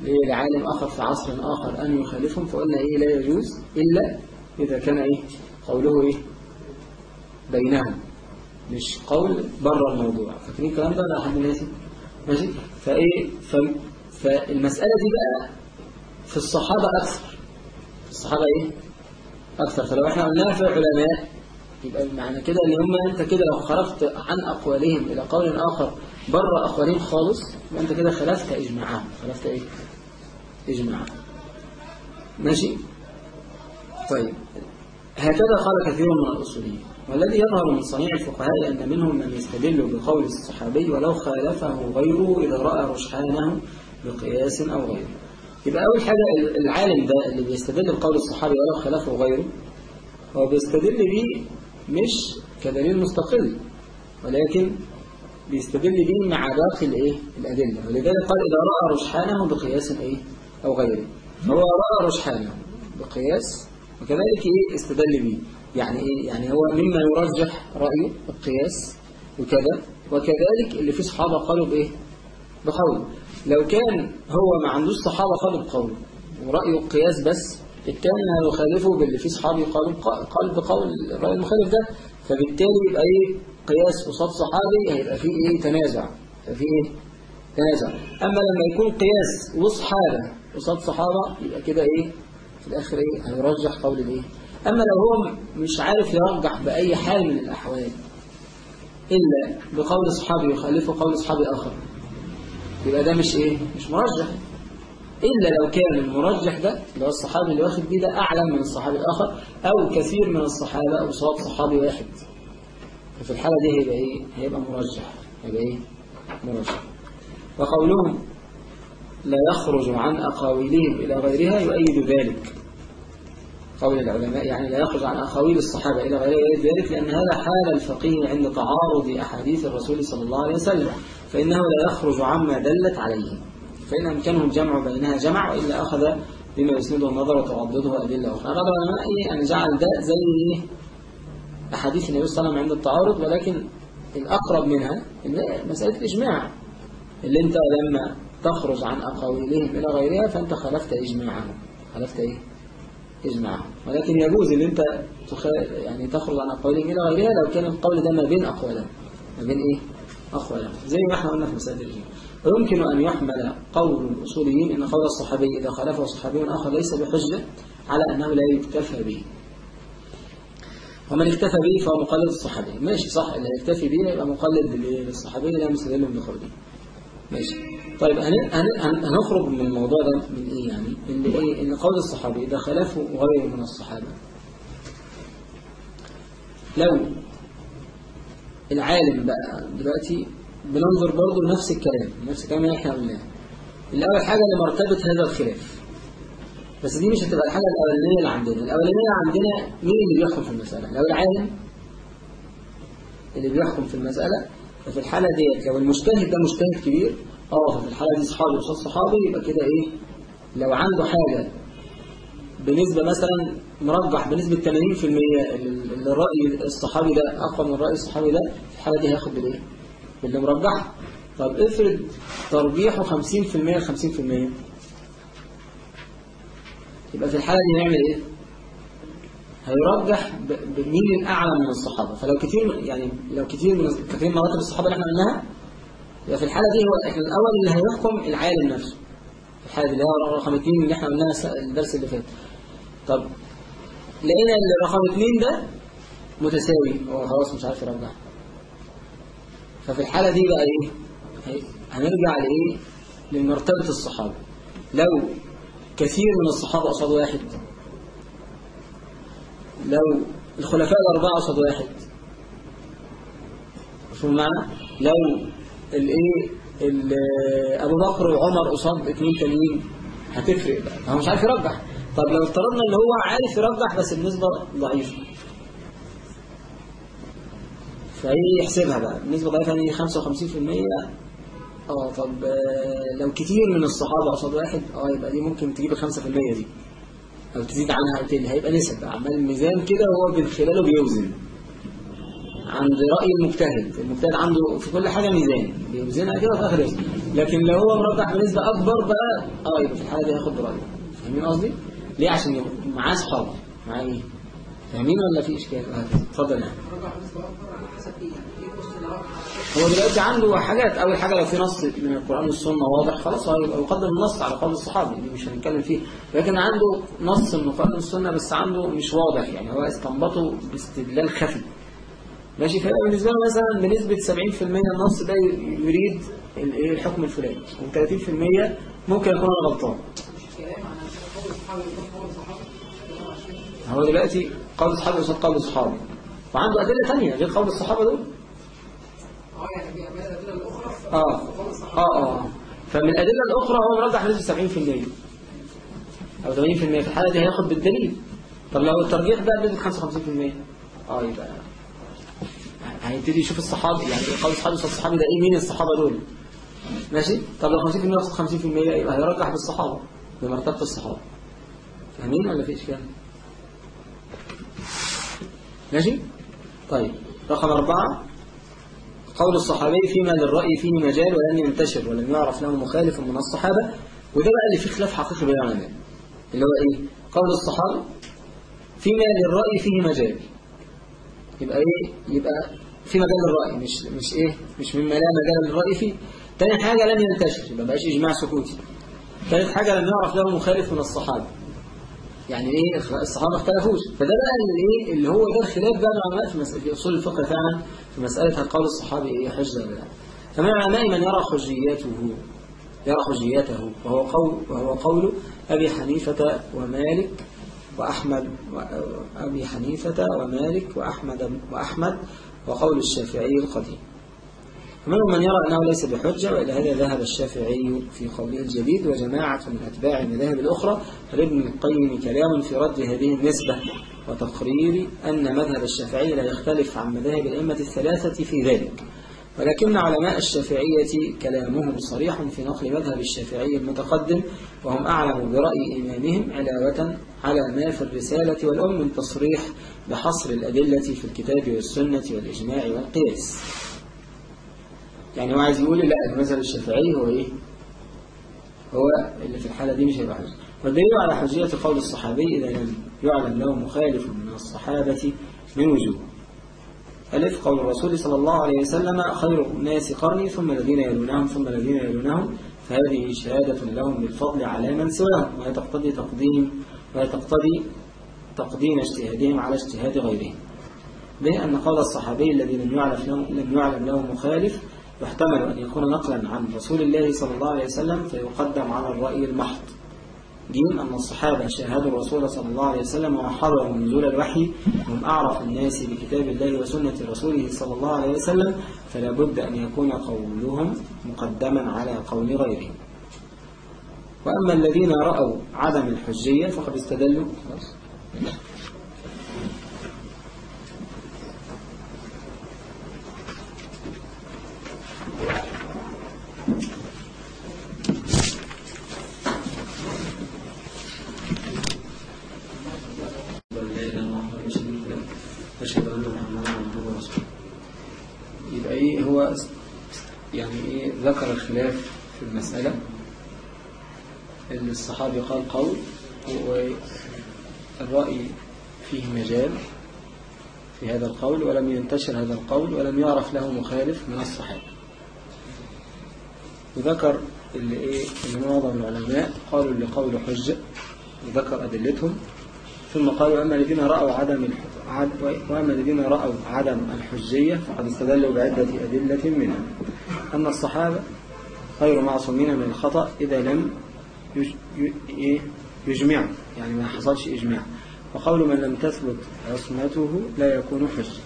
لعالم آخر في عصر آخر أن يخالفهم فقلنا إيه لا يجوز إلا إذا كان إيه قوله إيه بينهم مش قول بره الموضوع. فاكرين الكلام ده؟ ولا حد ناسي ماشي. فإيه؟ ف... فالمساله دي بقى في الصحابة أكثر. في الصحابة إيه؟ أكثر. فلو إحنا قلناها في العلماء يبقى معنى كده إن هم أنت كده لو خرجت عن أقوالهم إلى قول آخر بره أقوالهم خالص يبقى أنت كده خلفت إجماعهم. خلفت إيه؟ اجماعهم ماشي؟ طيب. هكذا قال كثير من الأصوليين. والذي يظهر من صنيع الفقهاء أن منهم من يستدل بقول الصحابي ولو خالفه غيره إذا رأى رجحانه بقياس أو غيره. يبقى أول حاجة العالم ده اللي بيستدل بقول الصحابي ولو خالفه غيره هو بيستدل بيه مش كدليل مستقل ولكن بيستدل بيه مع باقي الإيه؟ الأدلة. ولذلك قال إذا رأى رجحانه بقياس إيه؟ أو غيره. فهو رأى رجحانه بقياس وكذلك إيه استدل بيه يعني إيه؟ يعني هو مما يرجح رأيه القياس وكذا. وكذلك اللي فيه صحابة قالوا بإيه؟ بقول. لو كان هو ما عندوش صحابة قالوا بقول ورأيه القياس بس الثاني هيخالفه باللي فيه صحابي قالوا قال بقول الرأي المخالف ده. فبالتالي يبقى إيه؟ قياس قصاد صحابي هيبقى فيه إيه؟ تنازع. فيه إيه؟ تنازع. أما لما يكون قياس وصحابة قصاد صحابة يبقى كده إيه؟ في الآخر إيه؟ هيرجح قول الإيه؟ أما لو هو مش عارف يرجح بأي حال من الأحوال إلا بقول صحابي يخالفه قول صحابي آخر يبقى ده مش إيه؟ مش مرجح. إلا لو كان المرجح ده اللي هو الصحابي اللي واخد بيه ده أعلى من الصحابي الآخر أو كثير من الصحابة أو صواب صحابي واحد. ففي الحالة دي هيبقى إيه؟ هيبقى مرجح هيبقى إيه؟ مرجح. وقولهم لا يخرج عن أقاويلهم إلى غيرها يؤيد ذلك. قول العلماء يعني لا يخرج عن أقاويل الصحابة إلى غير ذلك لأن هذا حال الفقيه عند تعارض أحاديث الرسول صلى الله عليه وسلم فإنه لا يخرج عما دلت عليه. فإن أمكنه الجمع بينها جمع وإلا أخذ بما يسنده النظر وتعضده أدلة أخرى. هذا العلماء إيه؟ أن جعل ده زي أحاديث النبي صلى الله عليه وسلم عند التعارض ولكن الأقرب منها مسألة الإجماع. اللي أنت لما تخرج عن أقاويلهم إلى غيرها فأنت خلفت إجماعهم. خلفت إيه؟ إجماعهم. ولكن يجوز إن أنت يعني تخرج عن أقوالهم إلى غيرها لو كان القول ده ما بين أقوالهم. ما بين إيه؟ أقوالهم. زي ما إحنا قلنا في مسألة الإجماع. ويمكن أن يحمل قول الأصوليين إن قول الصحابي إذا خالفه صحابي آخر ليس بحجة على أنه لا يكتفى به. ومن اكتفى به فهو مقلد الصحابي. ماشي صح. اللي يكتفي به يبقى مقلد للصحابي لا مستدل بقوله. ماشي. طيب هنخرج من الموضوع ده من إيه يعني؟ إن إيه؟ إن قول الصحابي إذا خلفوا غيره من الصحابة. لو العالم بقى دلوقتي بننظر برضه لنفس الكلام نفس الكلام اللي إحنا قلناه. الأول حاجة لمرتبه هذا الخلاف. بس دي مش هتبقى الحاجة الأولانية اللي عندنا. الأولانية عندنا مين اللي بيحكم في المسألة؟ لو العالم اللي بيحكم في المسألة ففي الحالة ديت لو المجتهد ده مجتهد كبير آه ففي الحالة دي صحابي قصاد صحابي يبقى كده إيه لو عنده حاجة بنسبة مثلا مرجح بنسبة 80% اللي الرأي الصحابي ده أقوى من الرأي الصحابي ده في الحالة دي هياخد بالإيه؟ باللي مرجح طب افرض ترجيحه 50% 50% يبقى في الحالة دي نعمل إيه؟ هيرجح بمين الأعلى من الصحابة فلو كتير يعني لو كتير من كثير مراتب الصحابة اللي إحنا قلناها يبقى في الحالة دي هو إحنا الأول اللي هيحكم العالم نفسه. في الحالة دي اللي هو رقم اثنين اللي إحنا قلناها الدرس اللي فات. طب لقينا إن رقم اثنين ده متساوي. هو خلاص مش عارف يرجح ففي الحالة دي بقى إيه؟ هي- هنرجع لإيه؟ لمرتبة الصحابة. لو كثير من الصحابة قصاد واحد لو الخلفاء الأربعة قصاد واحد. شو المعنى لو الايه؟ ال- ابو بكر وعمر قصاد اتنين تانيين. هتفرق بقى. هو مش عارف يرجح. طب لو افترضنا ان هو عارف يرجح بس النسبة ضعيفة. فهي يحسبها بقى. النسبة ضعيفة يعني 55% آه طب آه، لو كتير من الصحابة قصاد واحد آه يبقى دي ممكن تجيب ال 5% دي. أو تزيد عنها أو تقل. هيبقى نسب. عمال الميزان كده وهو من خلاله بيوزن. عند رأي المجتهد. المجتهد عنده في كل حاجة ميزان. بيوزنها كده في آخر لكن لو هو مرجح بنسبة أكبر بقى آه يبقى في الحالة دي هياخد برأيه. فاهمين قصدي؟ ليه؟ عشان معاه صحاب معاه إيه؟ فاهمين ولا في إشكال؟ آه، اتفضل. يعني إيه إيه هو دلوقتي عنده حاجات. أول حاجة لو في نص من القرآن والسنة واضح خلاص هو يقدم النص على قول الصحابي دي مش هنتكلم فيه. لكن عنده نص من القرآن والسنة بس عنده مش واضح. يعني هو استنبطه باستدلال خفي. ماشي؟ فيبقى بالنسبة له مثلا بنسبة 70% النص ده يريد الايه الحكم الفلاني. و30% ممكن يكون أنا غلطان. الصحابة الصحابة هو دلوقتي قول الصحابي قصاد قول الصحابي وعنده أدلة ثانية غير قول الصحابة دول. الأخرى آه الصحابة آه آه. فمن الأدلة الأخرى هو مرجح بنسبة 70% أو 80% في الحالة دي هياخد بالدليل. طب لو الترجيح بقى بنسبة 55% آه يبقى هيبتدي يشوف الصحابي يعني قول الصحابي قصاد الصحابي ده إيه مين الصحابة دول؟ ماشي؟ طب لو 50% قصاد 50% يبقى هيرجح بالصحابة بمرتبة الصحابة. فاهمين ولا في إشكال ماشي؟ طيب رقم أربعة. قول الصحابي فيما للرأي فيه مجال ولم ينتشر ولم يعرف له مخالف من الصحابة. وده بقى اللي فيه خلاف حقيقي بين العلماء. اللي هو إيه؟ قول الصحابي فيما للرأي فيه مجال. يبقى إيه؟ يبقى في مجال للرأي مش مش إيه؟ مش مما لا مجال للرأي فيه. تاني حاجة لم ينتشر يبقى بقاش إجماع سكوتي. ثالث حاجة لم يعرف له مخالف من الصحابة. يعني إيه؟ الصحابة اختلفوش. فده بقى اللي إيه؟ اللي هو ده الخلاف بقى العلماء في, مسألة في أصول الفقه فعلا في مسألة هل قول الصحابي إيه؟ حجة ولا لا. فمن العلماء من يرى حجيته يرى حجيته وهو قول وهو قول أبي حنيفة ومالك وأحمد وأبي حنيفة ومالك وأحمد وأحمد وقول الشافعي القديم. ومنهم من يرى أنه ليس بحجة وإلى هذا ذهب الشافعي في قوله الجديد وجماعة من أتباع المذاهب الأخرى لابن القيم كلام في رد هذه النسبة وتقرير أن مذهب الشافعي لا يختلف عن مذاهب الأئمة الثلاثة في ذلك. ولكن علماء الشافعية كلامهم صريح في نقل مذهب الشافعي المتقدم وهم أعلم برأي إمامهم علاوة على ما في الرسالة والأم من تصريح بحصر الأدلة في الكتاب والسنة والإجماع والقياس. يعني هو عايز يقول لا المذهب الشافعي هو إيه؟ هو اللي في الحالة دي مش هيبقى حجة والدليل على حجية قول الصحابي إذا لم يعلم له مخالف من الصحابة من وجوه. ألف قول الرسول صلى الله عليه وسلم خير الناس قرني ثم الذين يلونهم ثم الذين يلونهم فهذه شهادة لهم بالفضل على من سواهم وهي تقتضي تقديم وهي تقتضي تقديم اجتهادهم على اجتهاد غيرهم. به أن قول الصحابي الذي لم يعلم له, لم يعلم له مخالف يحتمل أن يكون نقلا عن رسول الله صلى الله عليه وسلم فيقدم على الرأي المحض. جيم أن الصحابة شاهدوا الرسول صلى الله عليه وسلم وحضروا نزول الوحي هم أعرف الناس بكتاب الله وسنة رسوله صلى الله عليه وسلم فلا بد أن يكون قولهم مقدما على قول غيرهم. وأما الذين رأوا عدم الحجية فقد استدلوا. يبقى إيه هو يعني إيه ذكر الخلاف في المسألة؟ اللي الصحابي قال قول والرأي فيه مجال في هذا القول ولم ينتشر هذا القول ولم يعرف له مخالف من الصحابة. وذكر اللي إيه اللي معظم العلماء قالوا اللي قول حجة وذكر أدلتهم. ثم قال وأما الذين رأوا عدم وأما الذين رأوا عدم الحجية فقد استدلوا بعدة أدلة منها. أن الصحابة غير معصومين من الخطأ إذا لم إيه؟ يجمعوا يعني ما حصلش إجماع. وقول من لم تثبت عصمته لا يكون حجة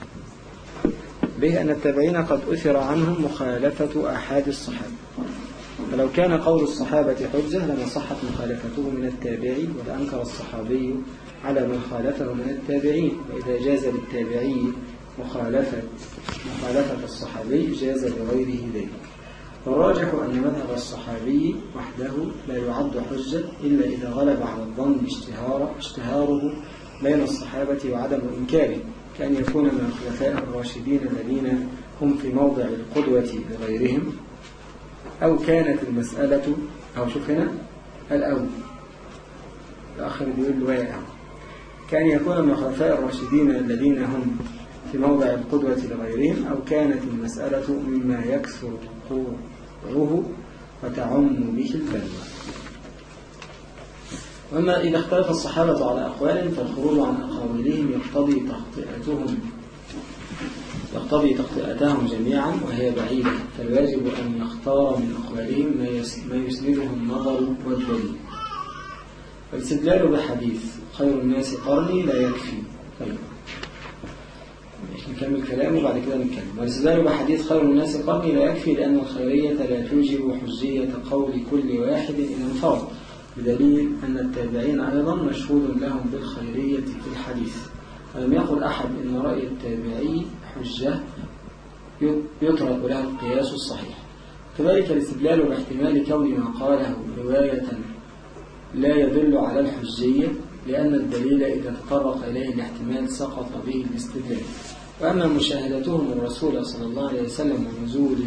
به أن التابعين قد أثر عنهم مخالفة أحد الصحابة. فلو كان قول الصحابة حجة لما صحت مخالفته من التابعي ولأنكر الصحابي على من خالفه من التابعين. وإذا جاز للتابعي مخالفة مخالفة الصحابي جاز لغيره ذلك. والراجح أن مذهب الصحابي وحده لا يعد حجة إلا إذا غلب على الظن اشتهار اشتهاره بين الصحابة وعدم إنكاره كأن يكون من الخلفاء الراشدين الذين هم في موضع القدوة لغيرهم. أو كانت المسألة أو شوف هنا الأول. الآخر بيقول واقع. كأن يكون من الخلفاء الراشدين الذين هم في موضع القدوة لغيرهم أو كانت المسألة مما يكثر وقوعه وتعم به البلوى. وأما إذا اختلف الصحابة على أقوال فالخروج عن أقاويلهم يقتضي تخطئتهم يقتضي تخطئتهم جميعا وهي بعيدة. فالواجب أن يختار من أقوالهم ما يس- ما يسنده النظر والدليل. والاستدلال بحديث خير الناس قرني لا يكفي طيب. نكمل كلامه وبعد كده نتكلم. والاستدلال بحديث خير الناس قرني لا يكفي لأن الخيرية لا توجب حجية قول كل واحد إذا انفرد. بدليل أن التابعين أيضا مشهود لهم بالخيرية في الحديث. ولم يقل أحد إن رأي التابعي حجة يترك له القياس الصحيح. كذلك الاستدلال باحتمال كون ما قاله رواية لا يدل على الحجية لأن الدليل إذا تطرق إليه الاحتمال سقط به الاستدلال. وأما مشاهدتهم الرسول صلى الله عليه وسلم ونزول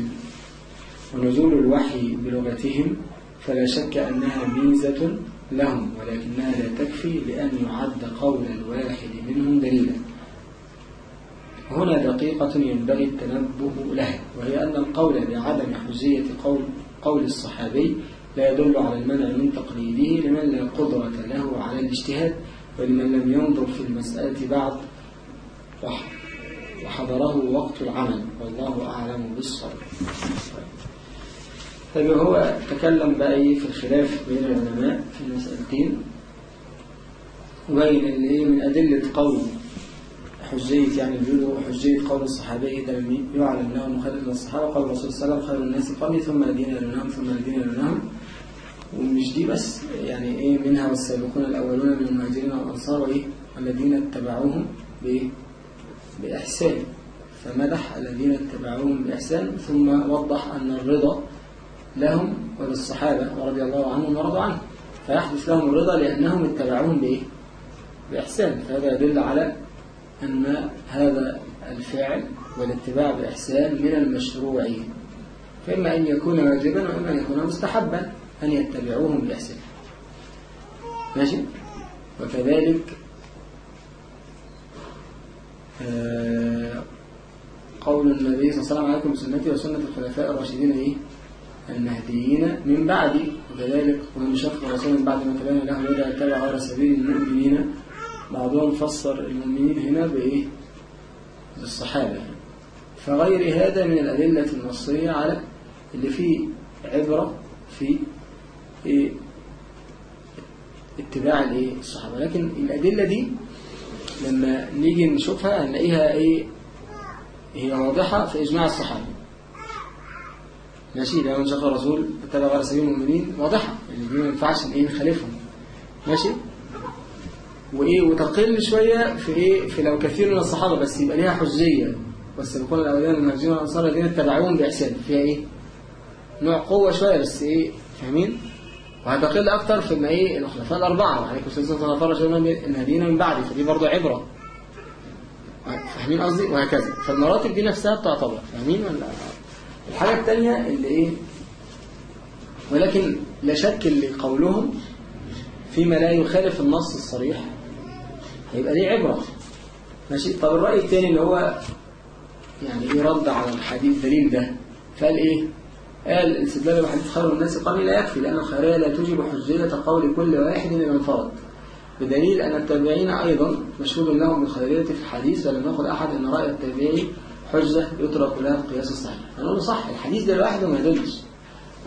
ونزول الوحي بلغتهم فلا شك أنها ميزة لهم ولكنها لا تكفي لأن يعد قول الواحد منهم دليلا. هنا دقيقة ينبغي التنبه لها وهي أن القول بعدم حجية قول, قول الصحابي لا يدل على المنع من تقليده لمن لا قدرة له على الاجتهاد ولمن لم ينظر في المسألة بعد. وح- وحضره وقت العمل. والله أعلم بالصواب طيب هو تكلم بقى في الخلاف بين العلماء في المسألتين؟ وبين اللي من أدلة قول حجية يعني بيقولوا حجية قول الصحابي ده لم يعلم له مخالف للصحابة قال الرسول صلى الله عليه وسلم خير الناس قرني ثم الذين يلونهم ثم الذين يلونهم ومش دي بس يعني إيه منها والسابقون الأولون من المهاجرين والأنصار وإيه؟ والذين اتبعوهم بإيه؟ بإحسان فمدح الذين اتبعوهم بإحسان ثم وضح أن الرضا لهم وللصحابة رضي الله عنهم ورضوا عنه. فيحدث لهم الرضا لأنهم اتبعوهم بإيه؟ بإحسان. فهذا يدل على أن هذا الفعل والاتباع بإحسان من المشروعين فإما أن يكون واجبا وإما أن يكون مستحبا أن يتبعوهم بإحسان. ماشي؟ وكذلك قول النبي صلى الله عليه وسلم عليكم سنتي وسنة الخلفاء الراشدين إيه؟ المهديين من بعدي وكذلك ومن شق الرسول من بعد ما تبين له الهدى يتبع غير سبيل المؤمنين بعضهم فسر المؤمنين هنا بإيه؟ بالصحابة. فغير هذا من الأدلة النصية على اللي فيه عبرة في إيه؟ اتباع؟ الصحابة لكن الأدلة دي لما نيجي نشوفها هنلاقيها إيه؟ هي واضحة في إجماع الصحابة. ماشي لو من شق الرسول اتبع غير سبيل المؤمنين واضحة. اللي دي ما ينفعش إيه نخالفهم ماشي؟ وإيه؟ وتقل شوية في إيه؟ في لو كثير من الصحابة بس يبقى ليها حجية. والسابقون الاولين المهاجرين والأنصار الذين اتبعوهم بإحسان. فيها إيه؟ نوع قوة شوية بس إيه؟ فاهمين؟ وهتقل أكتر في ما إيه الخلفاء الأربعة. وعليكم السلام الخلفاء الراشدين المهديين من بعد فدي برضه عبرة. فاهمين قصدي؟ وهكذا. فالمراتب دي نفسها بتعتبر. فاهمين ولا؟ الحاجة الثانية اللي إيه ولكن لا شك اللي قولهم فيما لا يخالف النص الصريح هيبقى ليه عبرة. ماشي؟ طب الرأي الثاني اللي هو يعني إيه رد على الحديث الدليل ده؟ فقال إيه؟ قال الاستدلال بحديث خير الناس قال لا يكفي لأن الخيرية لا توجب حجية قول كل واحد إذا انفرد بدليل أن التابعين أيضا مشهود لهم بالخيرية في الحديث ولم يقل أحد أن رأي التابعي حجة يترك لها القياس الصحيح. فنقول صح الحديث ده لوحده ما يدلش.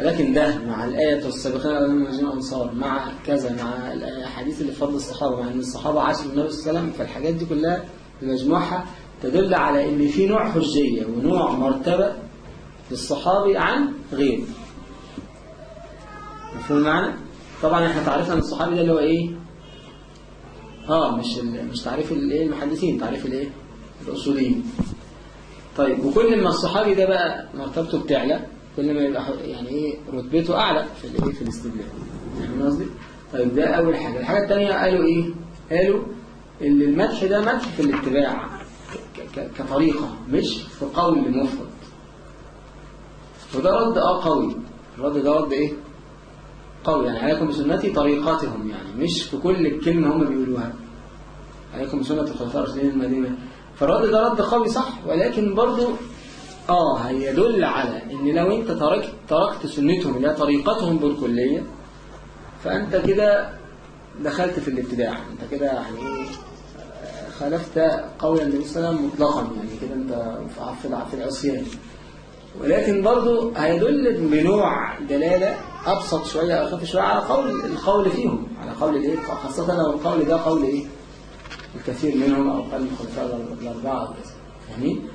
ولكن ده مع الآية والسابقين على المهاجرين والأنصار مع كذا مع الأحاديث اللي فضل الصحابة مع أن الصحابة عاشوا النبي صلى الله عليه وسلم فالحاجات دي كلها بمجموعها تدل على أن في نوع حجية ونوع مرتبة للصحابي عن غيره. مفهوم معنى؟ طبعا إحنا تعرفنا إن الصحابي ده اللي هو إيه؟ آه مش مش تعريف الايه المحدثين تعريف الايه الأصوليين. طيب وكل ما الصحابي ده بقى مرتبته بتعلى كل ما يبقى يعني إيه رتبته أعلى في الايه في الاستدلال. فاهم قصدي؟ طيب ده أول حاجة. الحاجة الثانية قالوا إيه؟ قالوا إن المدح ده مدح في الاتباع كطريقة مش في قول مفرد. وده رد آه قوي. الرد ده رد إيه؟ قوي. يعني عليكم بسنتي طريقتهم يعني مش في كل كلمة هم بيقولوها. عليكم بسنة الخلفاء الراشدين المدينة. فالرد ده رد قوي صح؟ ولكن برضو آه هيدل على إن لو أنت تركت تركت سنتهم اللي هي طريقتهم بالكلية فأنت كده دخلت في الابتداع. أنت كده يعني إيه؟ خالفت قول النبي صلى الله عليه وسلم مطلقا. يعني كده أنت في العصيان ولكن برضو هيدل بنوع دلالة أبسط شوية أو أخف شوية على قول القول فيهم. على قول الإيه؟ خاصة لو القول ده قول إيه؟ الكثير منهم أو قول الخلفاء الأربعة. فاهمين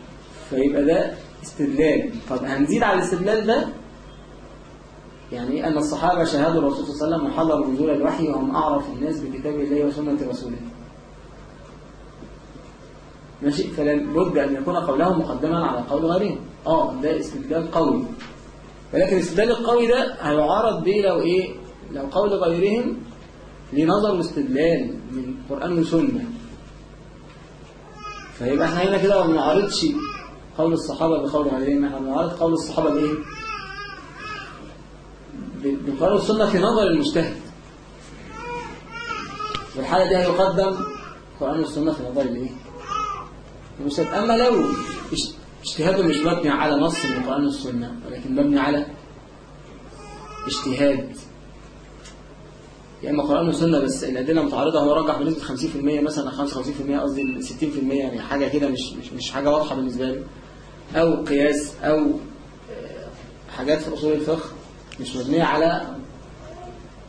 فيبقى ده استدلال. طب هنزيد على الاستدلال ده؟ يعني أن الصحابة شاهدوا الرسول صلى الله عليه وسلم وحضروا نزول الوحي وهم أعرف الناس بكتاب الله وسنة رسوله. ماشي؟ فلابد أن يكون قولهم مقدما على قول غيرهم. آه ده استدلال قوي. ولكن الاستدلال القوي ده هيعارض به لو إيه؟ لو قول غيرهم لنظر الاستدلال من قرآن وسنة. فيبقى إحنا هنا كده ما بنعارضش قول الصحابة بقول غيرهم إحنا بنعارض قول الصحابة بإيه؟ ب- بقول السنة في نظر المجتهد. والحالة دي هيقدم القرآن والسنة في نظر الإيه؟ المجتهد أما لو اجتهاده مش مبني على نص من القرآن والسنة ولكن مبني على اجتهاد. يا إما قرآن وسنة بس الأدلة متعارضة هو رجح بنسبة 50% مثلا 55% قصدي 60% يعني حاجة كده مش مش مش حاجة واضحة بالنسبة له أو قياس أو آه، حاجات في أصول الفقه مش مبنية على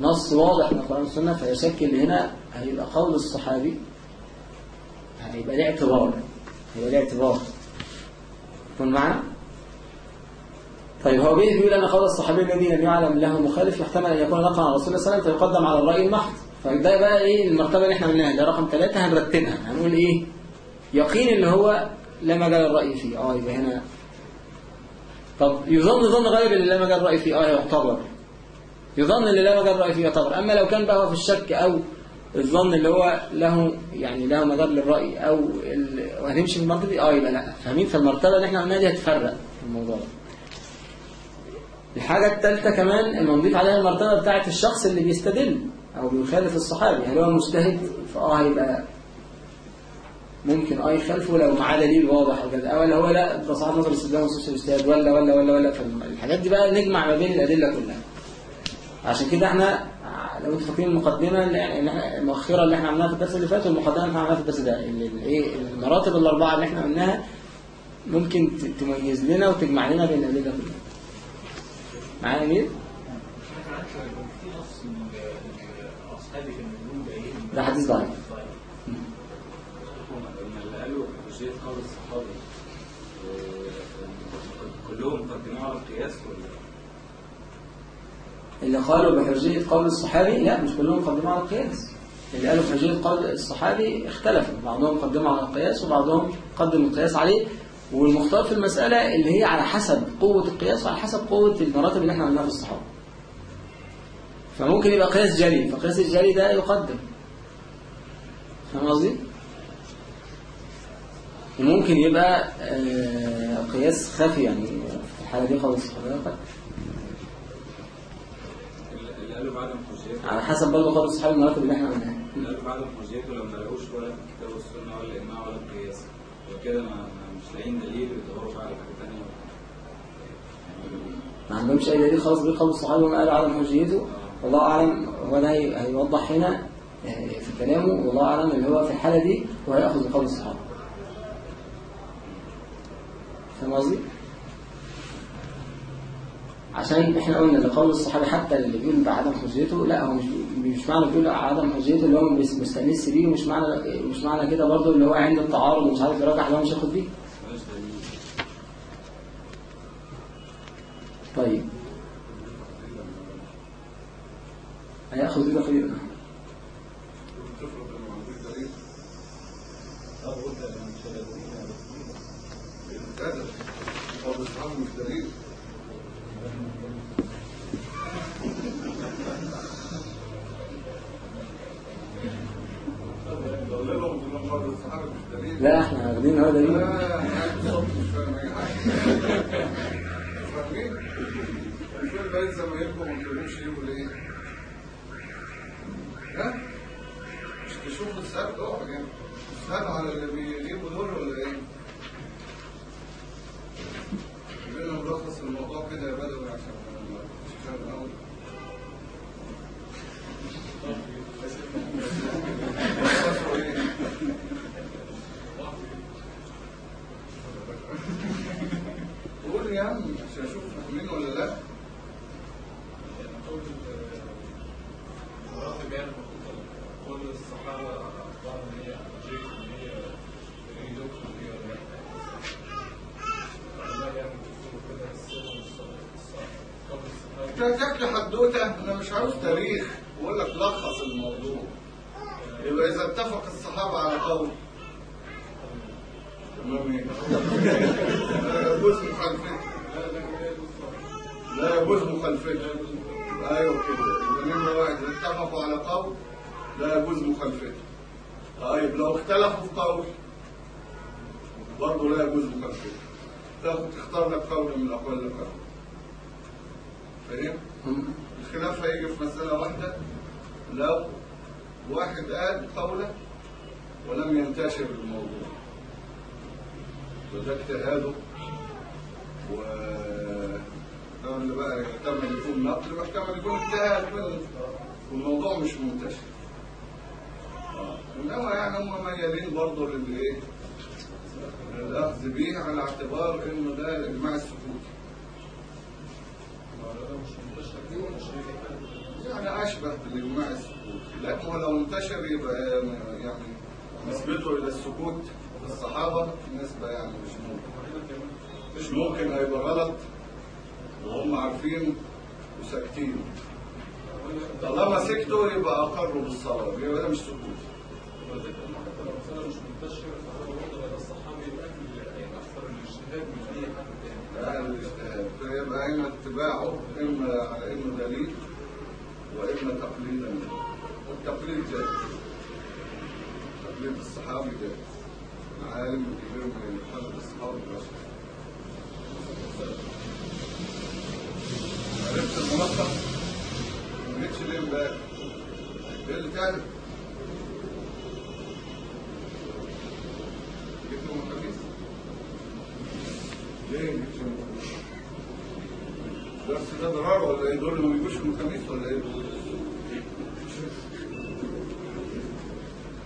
نص واضح من القرآن والسنة فيشكل هنا هيبقى قول الصحابي هيبقى له اعتبار. هيبقى له اعتبار يكون معنا؟ طيب هو بيه بيقول أن قول الصحابي الذي لم يعلم له مخالف يحتمل أن يكون نقلا عن رسول الله صلى الله عليه وسلم فيقدم على الرأي المحض. فده بقى إيه المرتبة اللي إحنا قلناها؟ ده رقم ثلاثة هنرتبها. هنقول إيه؟ يقين اللي هو لا مجال الرأي فيه. آه يبقى هنا. طب يظن ظن غير اللي لا مجال الرأي فيه. آه يعتبر. يظن اللي لا مجال الرأي فيه يعتبر. أما لو كان بقى هو في الشك أو الظن اللي هو له يعني له مجال للرأي أو ال... وهنمشي في المرتبة دي؟ آه يبقى لا. فاهمين؟ فالمرتبة اللي إحنا قلناها دي هتفرق في الموضوع ده. الحاجة الثالثة كمان ان نضيف عليها المرتبة بتاعة الشخص اللي بيستدل أو بيخالف الصحابي. هل هو مجتهد فآه هيبقى ممكن آه يخالفه لو معاه دليل واضح أو كده أو اللي هو لا ده صاحب نظر الاستدلال ونصوص الاجتهاد ولا ولا ولا ولا. فالحاجات دي بقى نجمع ما بين الأدلة كلها. عشان كده إحنا لو أنتوا فاكرين المقدمة اللي اللي إحنا المؤخرة اللي إحنا عملناها في الدرس اللي فات والمقدمة اللي إحنا عملناها في الدرس ده. اللي- اللي إيه المراتب الأربعة اللي إحنا قلناها ممكن تميز لنا وتجمع لنا بين الأدلة كلها معايا بيقولوا بعيد ده حديث ضعيف. كلهم قدموا على القياس ولا؟ اللي قالوا بحجية قول الصحابي لا مش كلهم قدموا على القياس. اللي قالوا بحجية قول الصحابي اختلفوا. بعضهم قدموا على القياس وبعضهم قدم القياس عليه. والمختار في المسألة اللي هي على حسب قوة القياس وعلى حسب قوة المراتب اللي إحنا قلناها في الصحابة. فممكن يبقى قياس جلي فقياس الجلي ده يقدم. فاهم قصدي؟ وممكن يبقى آه، قياس خفي يعني. في الحالة دي قول الصحابة يقدم. اللي قالوا بعدم حجيته على حسب برضه قول الصحابة المراتب اللي إحنا قلناها قالوا بعدم حجيته لما ما لقوش ولا في الكتاب والسنة ولا الإجماع ولا القياس. وكده ما مش لاقيين دليل يدوروا بقى على حاجة تانية. ما عندهمش أي دليل خالص غير قول الصحابه وما قالوا عدم حجيته والله أعلم هو ده هي- هيوضح هنا آه، في كلامه. والله أعلم اللي هو في الحالة دي هو هيأخذ بقول الصحابة فاهم قصدي؟ عشان إحنا قلنا ان قول الصحابي حتى اللي بيقول بعدم حجيته لا هو مش مش معنى بيقول عدم حجيته اللي هو مش مستنس بيه ومش معنى مش معنى كده برضه اللي هو عند التعارض ومش عارف يراجع اللي هو مش هياخد بيه. طيب. هياخد بيه خير تفرض انه ما عندوش دليل كذا هو بيصحابه مش دليل ضللهم انهم قالوا الصحابه مش دليل لا إحنا واخدين هو دليل لا أنا بالظبط مش فاهم اي حاجة فاهمين؟ الفيلم ده زمايلكم ما بيقولوش يقول إيه؟ ها؟ مش تشوفوا السبب اقعد يعني تسألوا على اللي بيجيبوا دول ولا إيه؟ قلنا نلخص الموضوع كده يا بدوي عشان الأول نلخصه إيه؟ قول يا عم عشان أشوف فاهمين ولا لا كل الصحابة أخبار إن هي جيش إن هي تريد دكتور دي ولا لأ؟ ولا يعني تقول كده السر والصلاة قبل الصحابة انت هتحكي حدوته أنا مش عاوز تاريخ بقول لك لخص الموضوع يبقى إذا اتفق الصحابة على قول تمام إيه؟ لا يجوز مخالفته لا يجوز مخالفته أيوه كده واحد إذا اتفقوا على قول لا يجوز مخالفته. طيب لو اختلفوا في قول برضه لا يجوز مخالفته. تاخد تختار لك قول من الأقوال اللي قالوا فاهم؟ الخلاف هيجي في مسألة واحدة. لو واحد قال قوله ولم ينتشر الموضوع. وده اجتهاده و احتمال بقى يحتمل يكون نقل واحتمل يكون اجتهاد والموضوع مش منتشر. انما يعني هم ميالين برضه للايه؟ للأخذ به على اعتبار إنه ده الاجماع السكوتي يعني أشبه بالإجماع السكوتي لكنه لو انتشر يبقى يعني نسبته إلى السكوت في الصحابة نسبة يعني مش ممكن. مش ممكن هيبقى غلط. وهم عارفين وساكتين. طالما سكتوا يبقى أقروا بالصواب يبقى ده مش سكوت. فيبقى إما اتباعه إما على إنه دليل وإما تقليدا منه. والتقليد جائز تقليد الصحابي جائز العالم الكبير من الحفظ الصحابي البشر عرفت الملخص؟ ما جيتش ليه امبارح؟ إيه اللي تعرف؟ جيت يوم الخميس؟ ليه ما جيتش يوم الخميس؟ الدرس ده ضرار ولا إيه؟ دول ما بيجوش يوم الخميس ولا إيه؟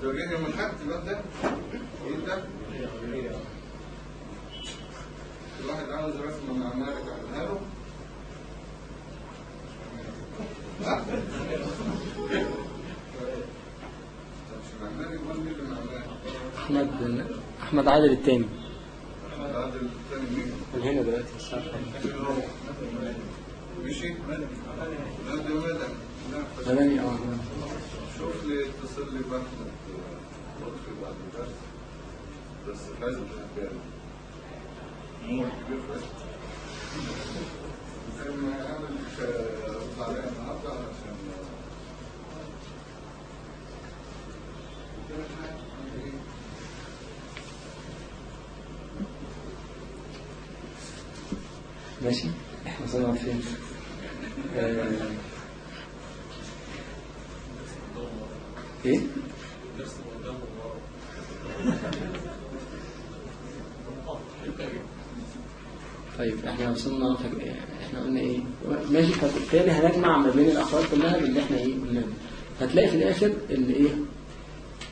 ده جه يوم الحد يبقى ده؟ إيه ده؟ الواحد عاوز رسمة مع مالك اعملها له عملها؟ أحمد أحمد عادل التاني بعد الثاني مين؟ من هنا دلوقتي الساعة مشي؟ لا ده مدى لا زماني آه شوف لي اتصل لي بأحمد لطفي بعد الدرس بس لازم تحكي مو كبير بس لما اعمل رد عليها النهارده ماشي إحنا وصلنا فين إيه طيب إحنا وصلنا إحنا قلنا إيه؟ ماشي فبالتالي هنجمع ما بين الأخوات كلها باللي إحنا إيه قلنا هتلاقي في الآخر اللي إيه؟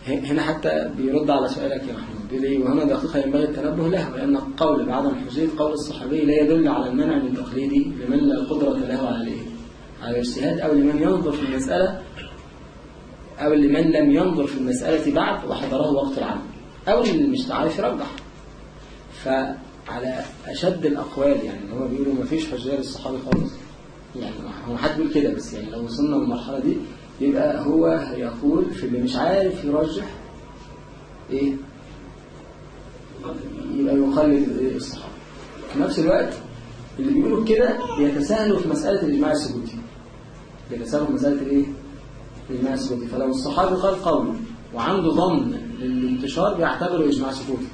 ه- هنا حتى بيرد على سؤالك يا محمود بيقول إيه؟ وهنا دقيقة ينبغي التنبه له لأن القول بعدم حجية قول الصحابي لا يدل على المنع من تقليدي لمن لا قدرة له على الإيه؟ على الاجتهاد أو لمن ينظر في المسألة أو لمن لم ينظر في المسألة بعد وحضره وقت العمل أو اللي مش عارف يرجح. فعلى أشد الأقوال يعني هو بيقولوا ما فيش حجية للصحابي خالص. يعني هو حد بيقول كده بس يعني لو وصلنا للمرحلة دي يبقى هو يقول في اللي مش عارف يرجح إيه؟ يبقى يقلد؟ الصحابة. في نفس الوقت اللي بيقولوا كده بيتساهلوا في مسألة الإجماع السكوتي بيتساهلوا في مسألة الإيه؟ الإجماع السكوتي فلو الصحابي قال قول وعنده ظن للانتشار بيعتبره إجماع سكوتي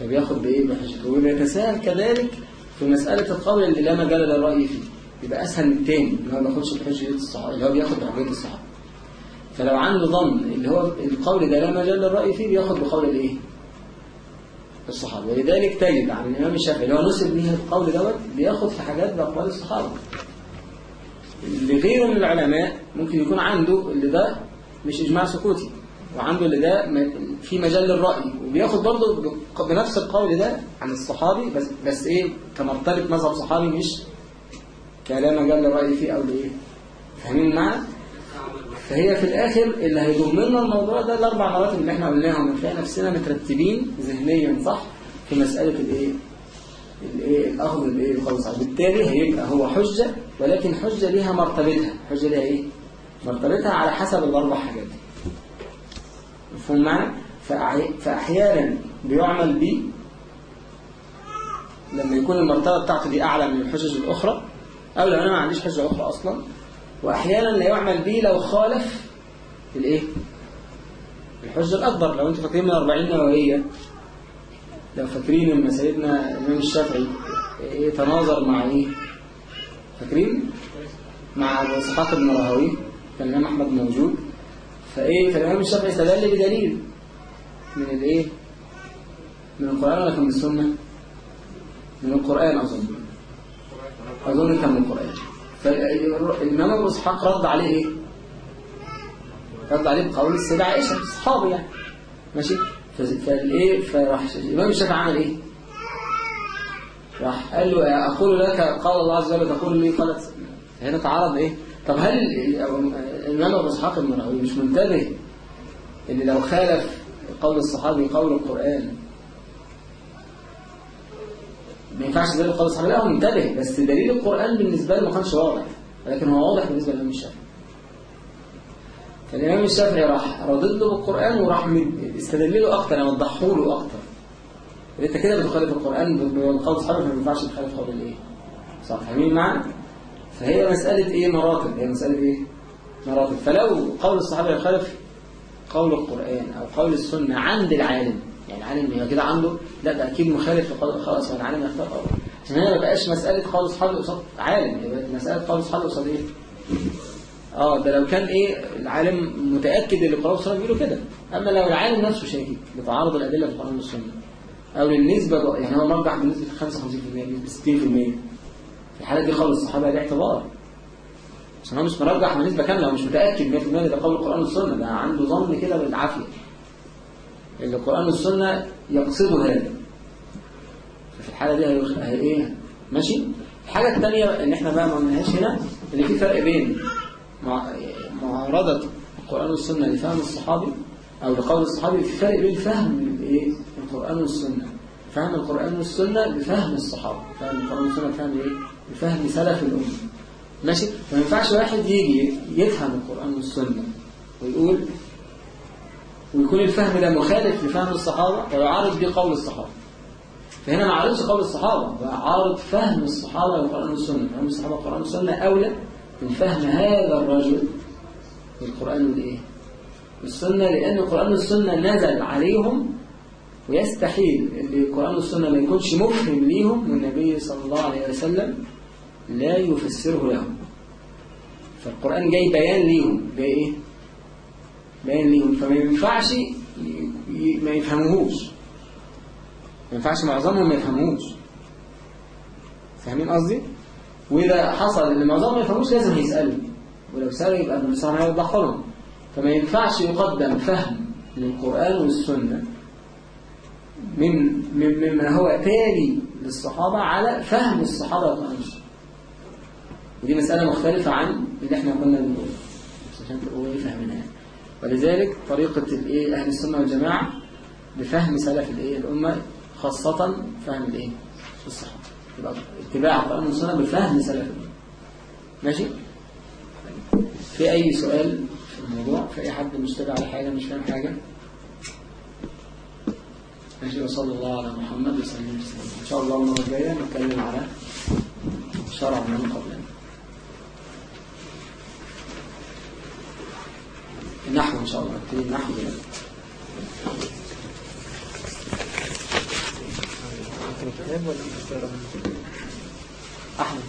فبياخد بإيه؟ بحجته وبيتساهل كذلك في مسألة القول اللي لا مجال للرأي فيه. يبقى أسهل من التاني اللي هو ما بياخدش بحجة الصحابة اللي هو بياخد بحجة الصحابة. فلو عنده ظن اللي هو القول ده لا مجال للرأي فيه بياخد بقول الإيه؟ الصحابة. ولذلك تجد عن الإمام الشافعي اللي هو نسب ليه القول دوت بياخد في حاجات بأقوال الصحابة. لغيره من العلماء ممكن يكون عنده اللي ده مش إجماع سكوتي. وعنده اللي ده في مجال للرأي وبياخد برضه بنفس القول ده عن الصحابي بس, بس إيه كمرتبة مذهب صحابي مش كلام مجال للرأي فيه أو لإيه فاهمين معنا؟ فهي في الآخر اللي هيضم لنا الموضوع ده الأربع مراتب اللي إحنا قلناهم هنلاقي نفسنا مترتبين ذهنيا صح في مسألة؟ الإيه؟ الأخذ الإيه؟ القول صح بالتالي هيبقى هو حجة ولكن حجة ليها مرتبتها حجة ليها إيه؟ مرتبتها على حسب الأربع حاجات دي مفهوم؟ فأحي- فأحيانا بيعمل بيه لما يكون المرتبة بتاعته دي أعلى من الحجج الأخرى أو لو أنا ما عنديش حجة أخرى أصلا وأحيانا لا يعمل به لو خالف الإيه؟ الحجة الأكبر لو أنتم فاكرين من 40 نووية لو فاكرين إن سيدنا الإمام الشافعي إيه تناظر مع إيه؟ فاكرين؟ مع إسحاق بن راهويه كان الإمام أحمد موجود فإيه فالإمام الشافعي استدل بدليل من الإيه؟ من القرآن ولا كان من السنة؟ من القرآن أظن أظن كان من القرآن فالإمام أبو إسحاق رد عليه إيه؟ رد عليه بقول السيدة عائشة صحابي يعني ماشي ف- فالإيه فراح الإمام الشافعي عمل إيه؟ راح قال له أقول لك قال الله عز وجل تقول لي قالت هنا تعرض إيه؟ طب هل الإمام أبو إسحاق راهويه مش منتبه إن لو خالف قول الصحابي قول القرآن ما ينفعش دليل قول الصحابي؟ لا هو منتبه بس دليل القرآن بالنسبة له ما كانش واضح ولكن هو واضح بالنسبة للإمام الشافعي. فالإمام الشافعي راح ردد له بالقرآن وراح استدل له أكتر يعني وضحه له أكتر. أنت كده بتخالف القرآن بقول الصحابي فما ينفعش تخالف قول الإيه؟ صح فاهمين معنا فهي مسألة إيه؟ مراتب. هي مسألة إيه؟ مراتب. فلو قول الصحابي يخالف قول القرآن أو قول السنة عند العالم يعني العالم هي كده عنده لا ده أكيد مخالف خلاص هو العالم يختار. قول عشان هي ما بقاش مسألة قول الصحابي قصاد عالم هي بقت مسألة قول الصحابي قصاد إيه؟ آه ده لو كان إيه؟ العالم متأكد اللي القرآن والسنة بيقولوا كده. أما لو العالم نفسه شاكك بتعارض الأدلة في القرآن والسنة أو للنسبة يعني هو مرجح بنسبة 55% بنسبة 60% في الحالة دي قول الصحابة اعتبار؟ عشان هو مش مرجح بنسبة كاملة هو مش متأكد 100% ده قول القرآن والسنة ده عنده ظن كده بالعافية اللي القرآن والسنة يقصدوا هذا. ففي الحالة دي هي إيه؟ ماشي؟ الحاجة الثانية ان إحنا بقى ما قلناهاش هنا إن في فرق بين مع- معارضة القرآن والسنة لفهم الصحابي أو لقول الصحابي في فرق بين فهم الإيه؟ القرآن والسنة. فهم القرآن والسنة بفهم الصحابة. فهم القرآن والسنة بفهم إيه؟ بفهم سلف الأمة. ماشي؟ فما ينفعش واحد يجي يفهم القرآن والسنة ويقول ويكون الفهم ده مخالف لفهم الصحابة ويعارض بيه قول الصحابة. فهنا ما عارضش قول الصحابة وعارض فهم الصحابة للقرآن والسنة. فهم الصحابة القرآن والسنة أولى من فهم هذا الرجل للقرآن والإيه؟ والسنة لأن القرآن والسنة نزل عليهم ويستحيل. القرآن والسنة ما يكونش مفهم ليهم والنبي صلى الله عليه وسلم لا يفسره لهم. فالقرآن جاي بيان ليهم. جاي إيه؟ بيان ليهم. فما ينفعش ما يفهموهوش. ما ينفعش معظمهم ما يفهموهوش. فاهمين قصدي؟ وإذا حصل إن معظمهم ما يفهموش لازم يسألوا ولو سألوا يبقى عليه وسلم هيوضح لهم. فما ينفعش يقدم فهم للقرآن والسنة من من مما هو تالي للصحابة على فهم الصحابة والسنة ودي مسألة مختلفة عن اللي إحنا كنا بنقوله. عشان تبقوا إيه فاهمينها يعني. ولذلك طريقة الايه أهل السنة والجماعة بفهم سلف الايه الأمة خاصة فهم الايه الصحابة. يبقى اتباع القرآن والسنة بفهم سلف الأمة ماشي؟ في أي سؤال في الموضوع؟ في أي حد مشتبه على حاجة مش فاهم حاجة؟ ماشي وصلى الله على محمد وسلم. تسليما إن شاء الله المرة الجاية نتكلم على شرع من قبلنا. النحو إن شاء الله نبتدي النحو يعني. أحمد